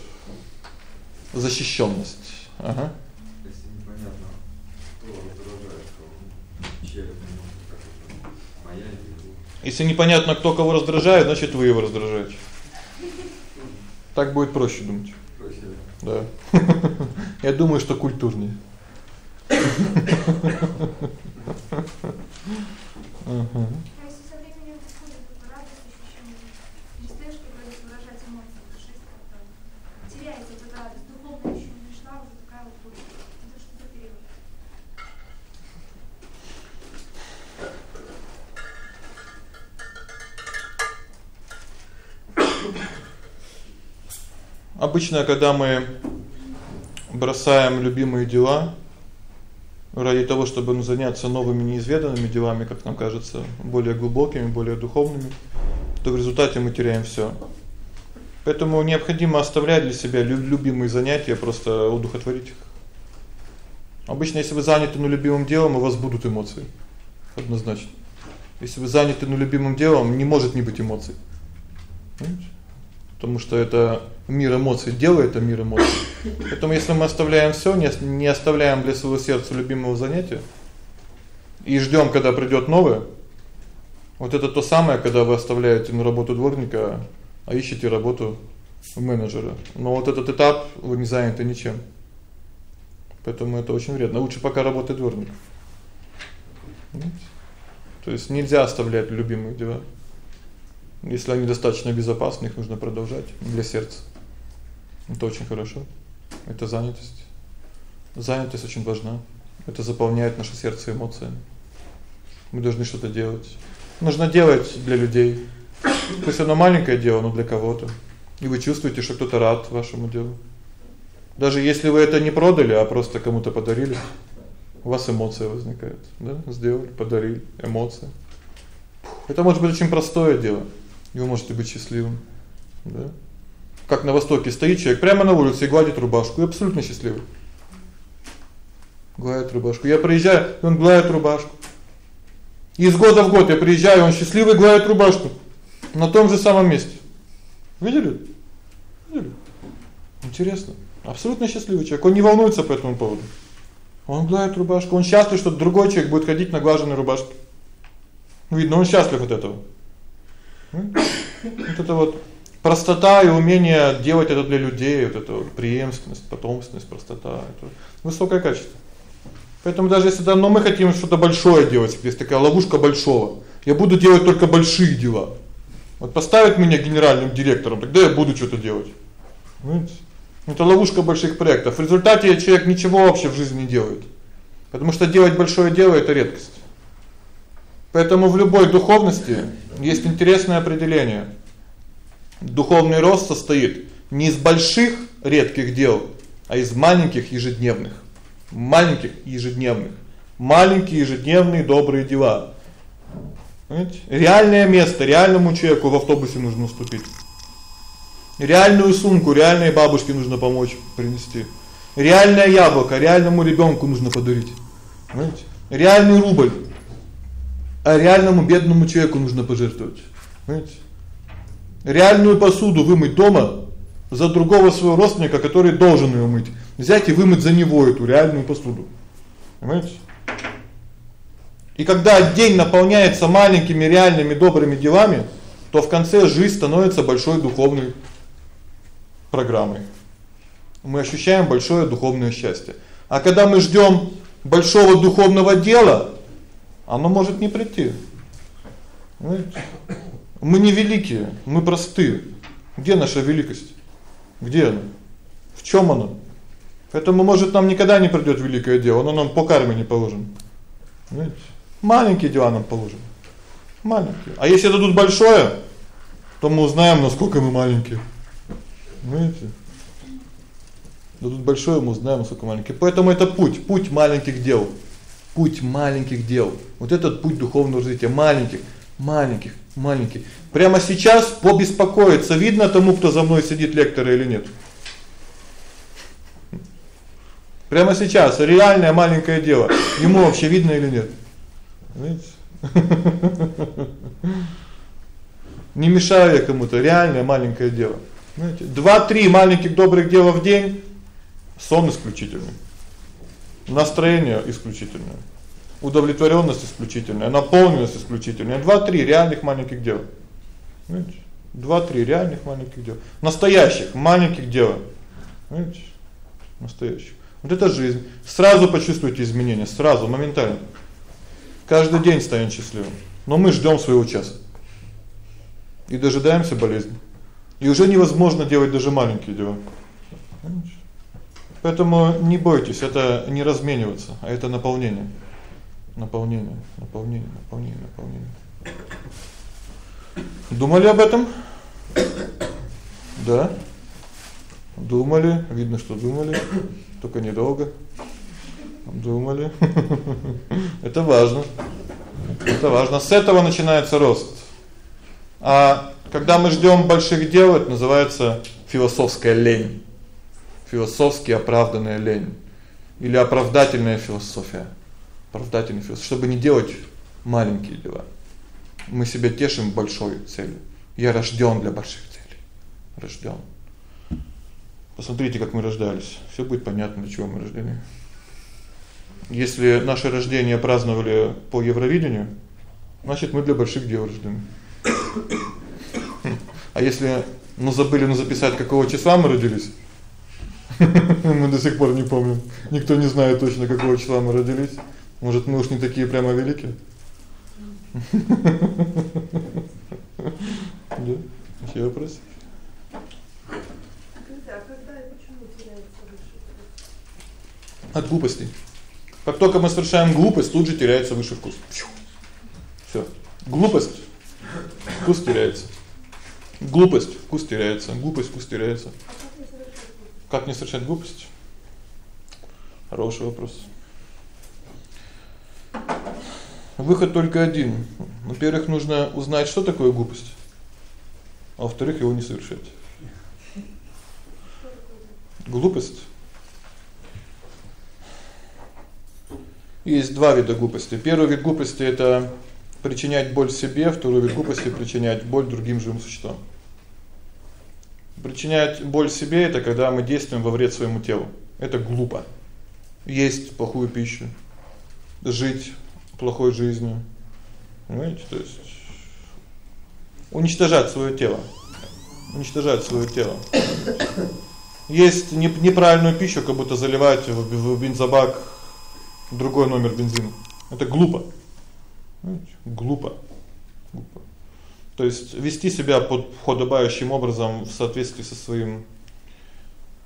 Защищённость. Ага. Если непонятно, кто кого раздражает, значит вы его раздражаете. Так будет проще думать. Да. Я думаю, что культурнее. Ага. Обычно, когда мы бросаем любимые дела ради того, чтобы ну заняться новыми неизведанными делами, как нам кажется, более глубокими, более духовными, то в результате мы теряем всё. Поэтому необходимо оставлять для себя любимые занятия, просто удовлетворить их. Обычно, если вы заняты ну любимым делом, у вас будут эмоции. Однозначно. Если вы заняты ну любимым делом, не может не быть эмоций. Понимаете? Потому что это мир эмоций, дело это мир эмоций. Поэтому если мы оставляем всё, не не оставляем для своего сердца любимого занятия и ждём, когда придёт новое, вот это то самое, когда вы оставляете на работу дворника, а ищете работу менеджера. Но вот этот этап вы не заняты ничем. Поэтому это очень вредно. Лучше пока работает дворник. То есть нельзя оставлять любимые дела. Если они достаточно безопасны, их нужно продолжать для сердца. Это очень хорошо. Это занятость. Занятость очень важна. Это заполняет наше сердце эмоциями. Мы должны что-то делать. Нужно делать для людей. Пусть оно маленькое дело, но для кого-то. И вы чувствуете, что кто-то рад вашему делу. Даже если вы это не продали, а просто кому-то подарили, у вас эмоция возникает, да? Сделали, подарили, эмоция. Это может быть очень простое дело. И вы можете быть счастливым. Да? Как на востоке стоит человек прямо на улице и гладит рубашку, и абсолютно счастливый. Гладит рубашку. Я приезжаю, и он гладит рубашку. Из года в год я приезжаю, он счастливый гладит рубашку на том же самом месте. Видели? Видели? Интересно. Абсолютно счастливый человек. Он не волнуется по этому поводу. Он гладит рубашку, он счастлив, что другой человек будет ходить на глаженной рубашке. Видно, он счастлив от этого. Вот это вот простота и умение делать это для людей, вот это вот преемственность, потомственность, простота это высокое качество. Поэтому даже если да, но мы хотим что-то большое делать, есть такая ловушка большого. Я буду делать только большие дела. Вот поставить меня генеральным директором, тогда я буду что-то делать. Понимаете? Это ловушка больших проектов. В результате человек ничего вообще в жизни не делает. Потому что делать большое дело это редкость. Поэтому в любой духовности есть интересное определение. Духовный рост состоит не из больших редких дел, а из маленьких ежедневных. Маленьких ежедневных. Маленькие ежедневные добрые дела. Понимаете? Реальное место реальному человеку в автобусе нужно уступить. Реальную сумку реальной бабушке нужно помочь принести. Реальное яблоко реальному ребёнку нужно подарить. Понимаете? Реальный рубль а реальному бедному человеку нужно пожертвовать. Понимаете? Реальную посуду вымыть дома за другого своего родственника, который должен её мыть. Взять и вымыть за него эту реальную посуду. Понимаете? И когда день наполняется маленькими реальными добрыми делами, то в конце жизнь становится большой духовной программой. Мы ощущаем большое духовное счастье. А когда мы ждём большого духовного дела, оно может не прийти. Знаете? Мы не великие, мы простые. Где наша великость? Где она? В чём она? Поэтому может нам никогда не придёт великое дело, оно нам по карме не положено. Знаете? Маленькие дела нам положены. Маленькие. А если дадут большое, то мы узнаем, насколько мы маленькие. Знаете? Дадут большое, мы узнаем, насколько маленькие. Поэтому это путь, путь маленьких дел. Путь маленьких дел. Вот этот путь духовного развития маленьких, маленьких, маленьких. Прямо сейчас побеспокоиться, видно тому, кто за мной сидит лектора или нет. Прямо сейчас реальное маленькое дело. Ему вообще видно или нет? Видите? Не мешаю я кому-то, реальное маленькое дело. Знаете, 2-3 маленьких добрых дела в день сон исключительный. Настроение исключительное. Удовлетворённость исключительная, наполненность исключительная. 2-3 реальных маленьких дела. Знаете? 2-3 реальных маленьких дел. Настоящих маленьких дел. Знаете? Настоящих. Вот это жизнь. Сразу почувствуете изменения, сразу, моментально. Каждый день станет счастливым. Но мы ждём своего часа. И дожидаемся болезни. И уже невозможно делать даже маленькие дела. Поэтому не бойтесь, это не размениваться, а это наполнение. Наполнение, наполнение, наполнение, наполнение. Думали об этом? Да. Думали, видно, что думали, только недолго. Думали. Это важно. Это важно. С этого начинается рост. А когда мы ждём больших дел, это называется философская лень. Философски оправданная лень или оправдательная философия. Оправдательная философия, чтобы не делать маленькие дела. Мы себя тешим большой целью. Я рождён для больших целей. Рождён. Посмотрите, как мы рождались. Всё будет понятно, для чего мы рождены. Если наше рождение праздновали по Евровидению, значит, мы для больших дел рождены. А если ну забыли ну записать какого числа мы родились? Мы до сих пор не помним. Никто не знает точно, какого числа мы родились. Может, мы уж не такие прямо великие? Да? Ещё вопрос? От глупости. Как только мы совершаем глупость, тут же теряется высший вкус. Всё. Глупость вкус теряется. Глупость вкус теряется. Глупость вкус теряется. Как не совершать глупость? Хороший вопрос. Выход только один. Во-первых, нужно узнать, что такое глупость. А во-вторых, его не совершать. Глупость Есть два вида глупости. Первый вид глупости это причинять боль себе, второй вид глупости причинять боль другим живым существам. Причинять боль себе это когда мы действуем во вред своему телу. Это глупо. Есть плохую пищу, жить плохой жизнью. Понимаете? То есть уничтожать своё тело. Уничтожать своё тело. Есть неправильную пищу, как будто заливать в бензобак другой номер бензина. Это глупо. Понимаете? Глупо. Глупо. То есть вести себя подобающим образом в соответствии со своим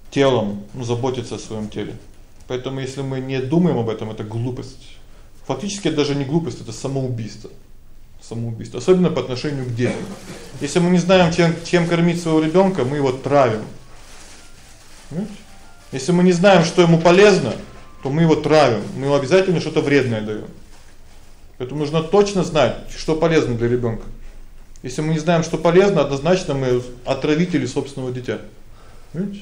телом, ну, заботиться о своем теле. Поэтому если мы не думаем об этом, это глупость. Фактически это даже не глупость, это самоубийство. Самоубийство, особенно по отношению к детям. Если мы не знаем, чем чем кормить своего ребёнка, мы его травим. Понимаете? Если мы не знаем, что ему полезно, то мы его травим. Мы ему обязательно что-то вредное даём. Поэтому нужно точно знать, что полезно для ребёнка. Если мы не знаем, что полезно, однозначно мы отравители собственного дитя. Понимаете?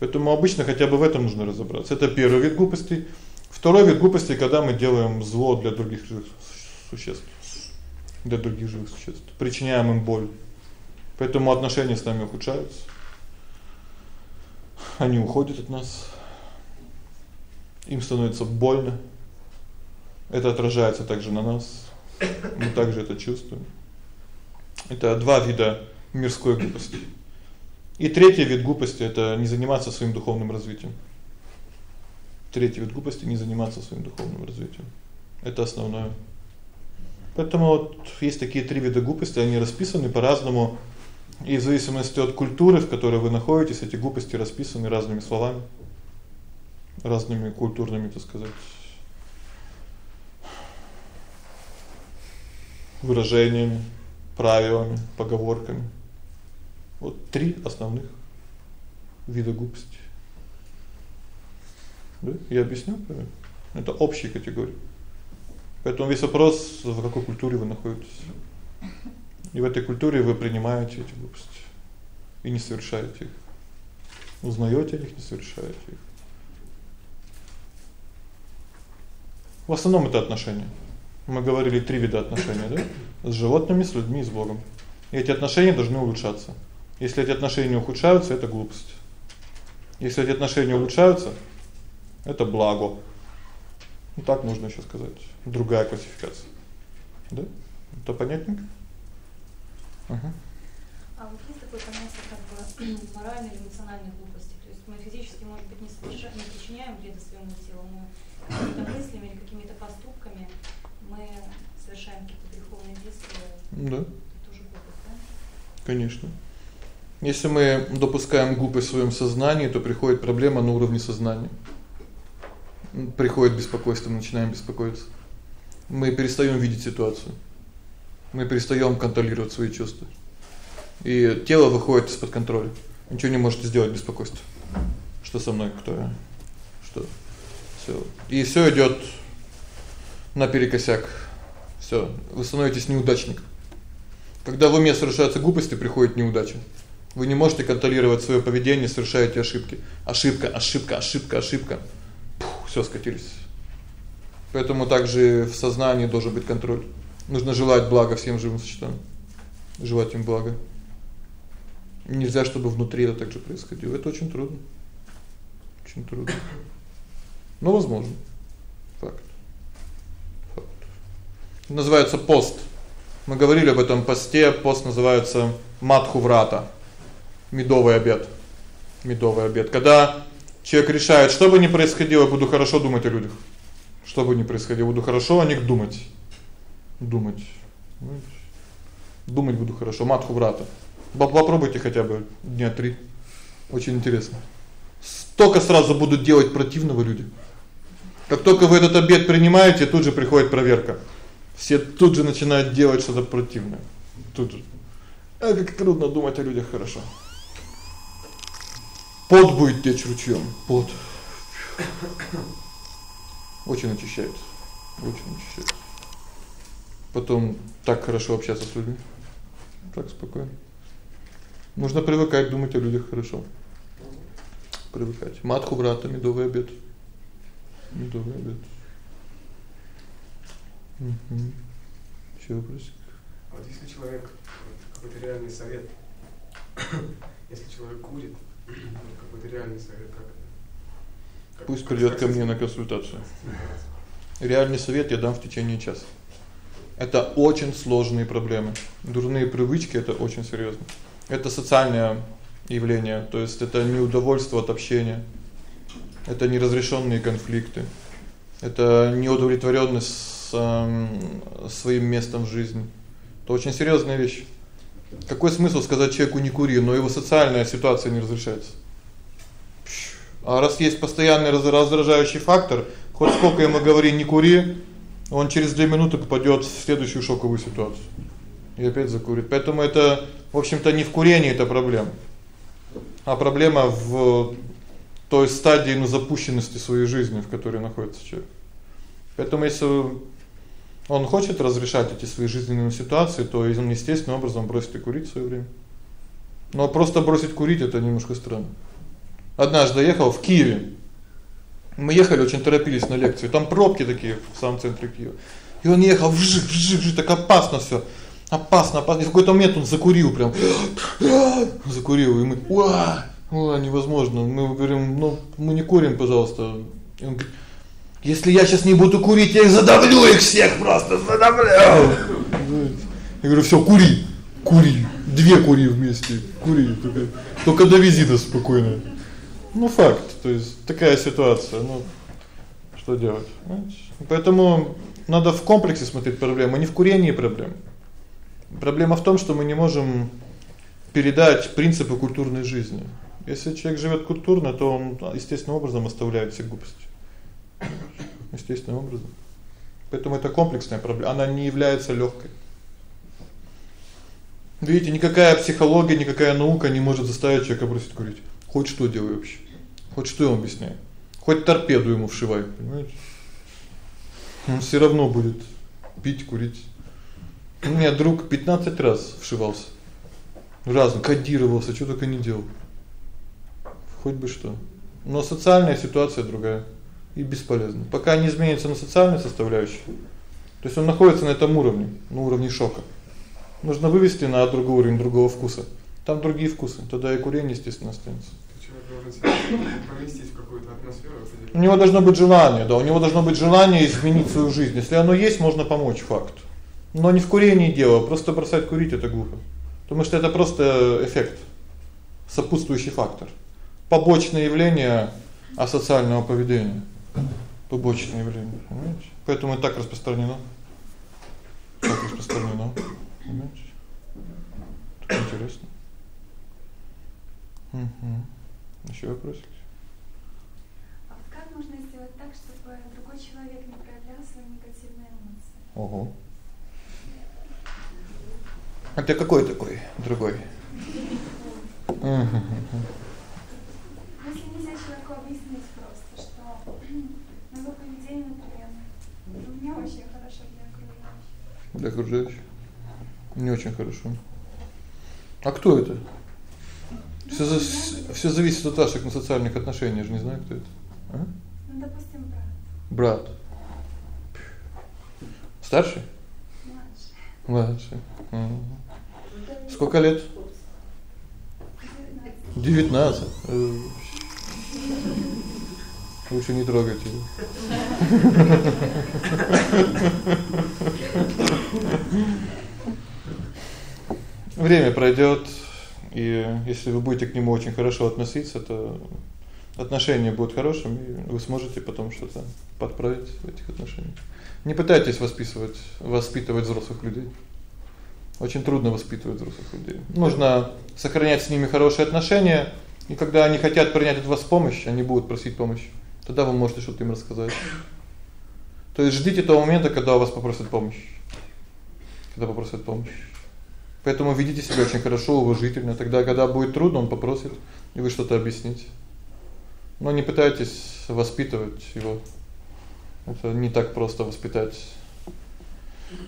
Поэтому обычно хотя бы в этом нужно разобраться. Это первый вид глупости. Второй вид глупости, когда мы делаем зло для других живых существ. Для других живых существ, причиняем им боль. Поэтому отношения с нами ухудшаются. Они уходят от нас. Им становится больно. Это отражается также на нас. Мы также это чувствуем. Это два вида мирской глупости. И третий вид глупости это не заниматься своим духовным развитием. Третий вид глупости не заниматься своим духовным развитием. Это основное. Поэтому вот есть такие три вида глупости, они расписаны по-разному, и в зависимости от культуры, в которой вы находитесь, эти глупости расписаны разными словами, разными культурными, так сказать, выражениями, правилами, поговорками. Вот три основных вида глупости. Да? Я объясню правильно? Это общие категории. Поэтому весь вопрос, в какой культуре вы находитесь. И в этой культуре вы принимаете эти глупости и не совершаете их. Узнаёте их, не совершаете их. В основном это отношения. Мы говорили три вида отношений, да? С животными, с людьми и с Богом. И эти отношения должны улучшаться. Если эти отношения ухудшаются, это глупость. Если эти отношения улучшаются, это благо. Ну так можно ещё сказать. Другая классификация. Да? Это понятненько? Ага. А вот есть такое понятие как бы моральной или эмоциональной глупости. То есть мы физически, может быть, не совершаем, не причиняем вреда своему телу, но какими-то мыслями или какими-то поступками мы совершаем какие-то греховные действия. Да. Это тоже глупость, да? Конечно. Если мы допускаем глупость в своём сознании, то приходит проблема на уровне сознания. Приходит беспокойство, мы начинаем беспокоиться. Мы перестаём видеть ситуацию. Мы перестаём контролировать свои чувства. И тело выходит из-под контроля. Ничего не можете сделать беспокойство. Что со мной, кто я? Что? Всё. И всё идёт наперекосяк. Всё, вы становитесь неудачником. Когда в уме совершаются глупости, приходит неудача. Вы не можете контролировать своё поведение, совершаете ошибки. Ошибка, ошибка, ошибка, ошибка. Пух, всё скатились. Поэтому также в сознании должен быть контроль. Нужно желать блага всем живым существам. Желать им блага. Нельзя, чтобы внутри это также происходило. Это очень трудно. Очень трудно. Но возможно. Факт. Факт. Называется пост. Мы говорили об этом посте. Пост называется Матхуврата. Медовый обед. Медовый обед. Когда человек решает, что бы ни происходило, буду хорошо думать о людях. Что бы ни происходило, буду хорошо о них думать. Думать. Думать буду хорошо. Матхуврата. Попробуйте хотя бы дня 3. Очень интересно. Столько сразу будут делать противного люди. Как только вы этот обед принимаете, тут же приходит проверка. Все тут же начинают делать что-то противное. Тут же. А как трудно думать о людях хорошо. Пот будет течь ручьём. Пот. Очень очищает. Очень очищает. Потом так хорошо общаться с людьми. Так спокойно. Нужно привыкать думать о людях хорошо. Привыкать. Матху брата медовый обед. Медовый обед. Угу. Ещё вопросик? А вот если человек какой-то реальный совет, если человек курит, какой-то реальный совет, как как Пусть придёт ко мне на консультацию. Реальный совет я дам в течение часа. Это очень сложные проблемы. Дурные привычки это очень серьёзно. Это социальное явление, то есть это неудовольствие от общения. Это неразрешённые конфликты. Это неудовлетворённость своим местом в жизни. Это очень серьёзная вещь. Какой смысл сказать человеку не кури, но его социальная ситуация не разрешается? А раз есть постоянный раздражающий фактор, хоть сколько ему говори не кури, он через 2 минуты попадёт в следующую шоковую ситуацию. И опять закурит. Поэтому это в общем-то, не в курении это проблема, а проблема в той стадии ну запущенности своей жизни, в которой находится человек. Поэтому если он хочет разрешать эти свои жизненные ситуации, то он естественным образом бросит и курить в своё время. Но просто бросить курить это немножко странно. Однажды ехал в Киеве. Мы ехали, очень торопились на лекцию. Там пробки такие в самом центре Киева. И он ехал, вжик, вжик, вжик, так опасно всё опасно, опасно. И в какой-то момент он закурил прям. закурил, и мы: "Уа! Уа, невозможно". Мы говорим: "Ну, мы не курим, пожалуйста". И он говорит: "Если я сейчас не буду курить, я их задавлю их всех просто, задавлю". Я говорю: "Всё, кури. Кури. Две кури вместе. Кури только только до визита спокойно". Ну факт, то есть такая ситуация, ну что делать? Поэтому надо в комплексе смотреть проблему, не в курении проблема. Проблема в том, что мы не можем передать принципы культурной жизни. Если человек живёт культурно, то он естественным образом оставляет все глупости. Естественным образом. Поэтому это комплексная проблема, она не является лёгкой. Видите, никакая психология, никакая наука не может заставить человека бросить курить. Хоть что делай вообще. Хоть что ему объясняй. Хоть торпеду ему вшивай, понимаете? Он всё равно будет пить, курить. У меня друг 15 раз вшивался. Разно кодировался, что только не делал. Хоть бы что. Но социальная ситуация другая и бесполезно. Пока не изменится на социальной составляющей. То есть он находится на этом уровне, на уровне шока. Нужно вывести на другой уровень другого вкуса. Там другие вкусы, тогда и курение естественно останется. У него должно быть желание, да, у него должно быть желание изменить свою жизнь. Если оно есть, можно помочь, факт. Но не в курении дело, просто бросать курить это глупо. Потому что это просто эффект, сопутствующий фактор. Побочное явление асоциального поведения. Побочное явление, понимаете? Поэтому это так распространено. Так распространено. Понимаете? Так интересно. Угу. Ещё вопросик? А как можно сделать так, чтобы другой человек не проявлял свои негативные эмоции? Ого. А ты какой такой другой? Если нельзя человеку объяснить просто, что моё поведение, например, не очень хорошо для окружающих. Для окружающих. Не очень хорошо. А кто это? Всё за, всё зависит от ваших социальных отношений, я же не знаю, кто это. А? Ну, допустим, брат. Брат. Старший? Младший. Младший. Угу. Сколько лет? 19. Э, Лучше не трогать его. Время пройдёт, и если вы будете к нему очень хорошо относиться, то отношения будут хорошими, и вы сможете потом что-то подправить в этих отношениях. Не пытайтесь воспитывать воспитывать взрослых людей. Очень трудно воспитывать взрослых людей. Нужно сохранять с ними хорошие отношения, и когда они хотят принять от вас помощь, они будут просить помощи. Тогда вы можете что-то им рассказать. То есть ждите того момента, когда у вас попросят помощь. Когда попросят помощь. Поэтому ведите себя очень хорошо, уважительно. Тогда, когда будет трудно, он попросит, и вы что-то объясните. Но не пытайтесь воспитывать его. Это не так просто воспитать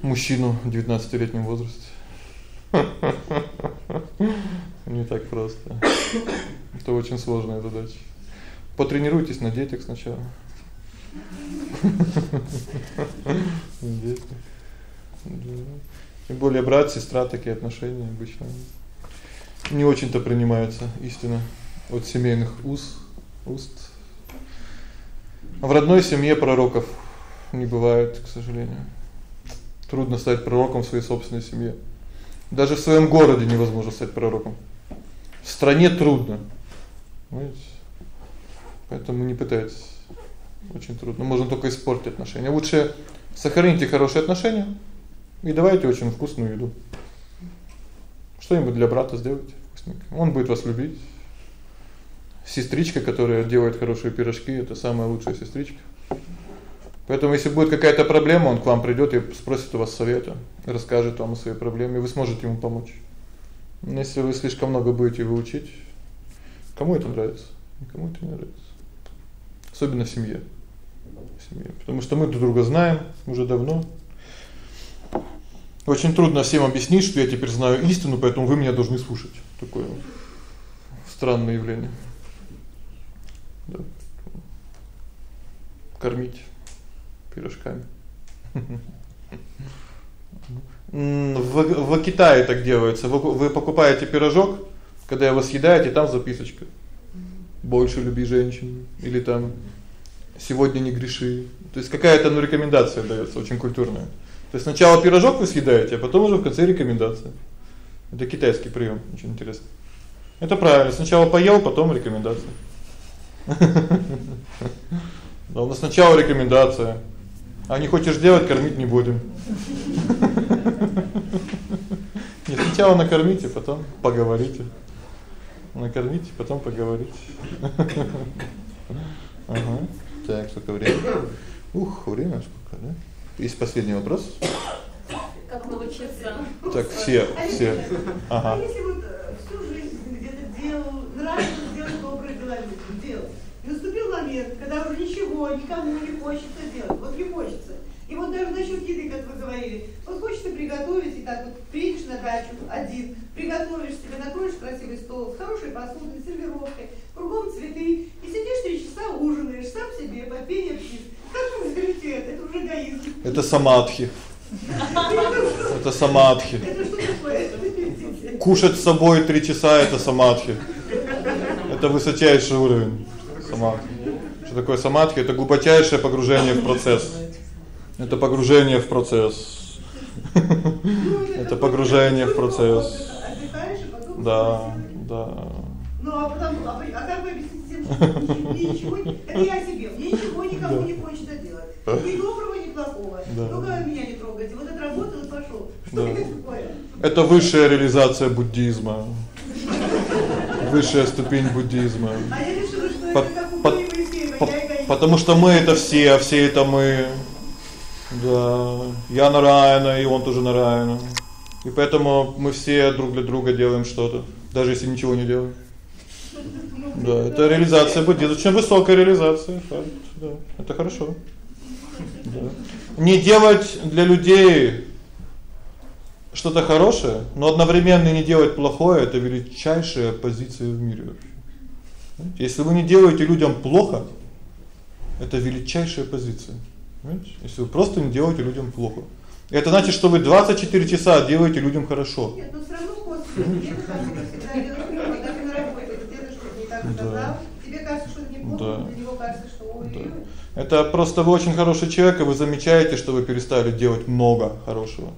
мужчину в 19-летнем возрасте. Не так просто. Это очень сложная задача. Потренируйтесь на детях сначала. Дети. И более брат, сестра такие отношения обычно не очень-то принимаются истинно от семейных уз, уст. А в родной семье пророков не бывает, к сожалению. Трудно стать пророком в своей собственной семье. Даже в своем городе невозможно стать пророком. В стране трудно. Понимаете? Поэтому не пытайтесь. Очень трудно. Можно только испортить отношения. Лучше сохраните хорошие отношения и давайте очень вкусную еду. Что-нибудь для брата сделайте вкусненькое. Он будет вас любить. Сестричка, которая делает хорошие пирожки это самая лучшая сестричка. Поэтому если будет какая-то проблема, он к вам придёт и спросит у вас совета, расскажет вам о своей проблеме, и вы сможете ему помочь. Но если вы слишком много будете его учить, кому это нравится? Никому это не нравится. Особенно в семье. В семье, потому что мы друг друга знаем уже давно. Очень трудно всем объяснить, что я теперь знаю истину, поэтому вы меня должны слушать. Такое странное явление. Да. Кормить пирожками. В в Китае так делается. Вы вы покупаете пирожок, когда его съедаете, там записочка. Больше люби женщин или там сегодня не греши. То есть какая-то ну рекомендация даётся, очень культурная. То есть сначала пирожок вы съедаете, а потом уже в конце рекомендация. Это китайский приём, очень интересно. Это правильно. Сначала поел, потом рекомендация. Да, у нас сначала рекомендация. А не хочешь делать, кормить не будем. Не сначала накормите, потом поговорите. Накормите, потом поговорите. Ага. Так, сколько времени? Ух, время сколько, да? Есть последний вопрос? Как научиться? Так, все, все. Ага. А если вот всю жизнь где-то делал, нравится делать добрые дела делать. И наступил момент, когда уже ничего никому не хочется делать. Вот не хочется. И вот даже насчет еды, как вы говорили, вот хочется приготовить, и так вот приедешь на дачу один, приготовишь себе, накроешь красивый стол, с хорошей посудой, сервировкой, кругом цветы, и сидишь три часа, ужинаешь, сам себе, попение птиц. Как вы назовете это? Это уже эгоизм. Это самадхи. Это самадхи. Это что такое? Кушать с собой 3 часа это самадхи. Это высочайший уровень самадхи. Что такое самадхи? Это глубочайшее погружение в процесс. Это погружение в процесс. Это погружение в процесс. Да, да. Ну а потом, а, а как вы объясните тем, что ничего, это я себе, мне ничего никому не хочется делать. Ни доброго, ни плохого. Да. Только меня не трогайте. Вот отработал и пошел. Что Да. это такое? Это высшая реализация буддизма. Высшая ступень буддизма. А я решила, что это как у. Потому что мы это все, а все это мы. Да, я Нараяна, и он тоже Нараяна. И поэтому мы все друг для друга делаем что-то, даже если ничего не делаем. Да, это реализация будет, очень высокая реализация, да. Это хорошо. Да. Не делать для людей что-то хорошее, но одновременно не делать плохое это величайшая позиция в мире вообще. Если вы не делаете людям плохо, это величайшая позиция. Понимаете? Если вы просто не делаете людям плохо. Это значит, что вы 24 часа делаете людям хорошо. Нет, но всё равно косвенно. Тебе кажется, что неплохо, Да. для него кажется, что ой-ой-ой. Это просто вы очень хороший человек, и вы замечаете, что вы перестали делать много хорошего.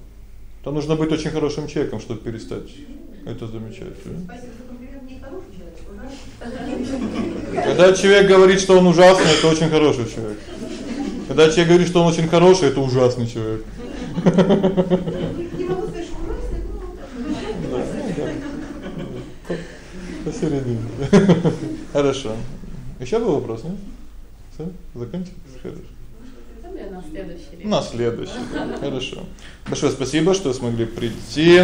То нужно быть очень хорошим человеком, чтобы перестать это замечать. да? Спасибо за комплимент, не хороший человек. Когда человек говорит, что он ужасный, это очень хороший человек. Когда человек говорит, что он очень хороший, это ужасный человек. Посередине. Хорошо. Ещё был вопрос, нет? Всё? Закончили? Хорошо. На следующий. На следующий. Хорошо. Большое спасибо, что смогли прийти.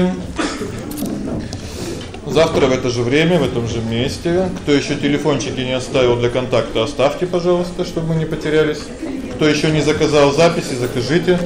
Завтра в это же время, в этом же месте. Кто ещё телефончики не оставил для контакта, оставьте, пожалуйста, чтобы мы не потерялись. Кто ещё не заказал записи, закажите.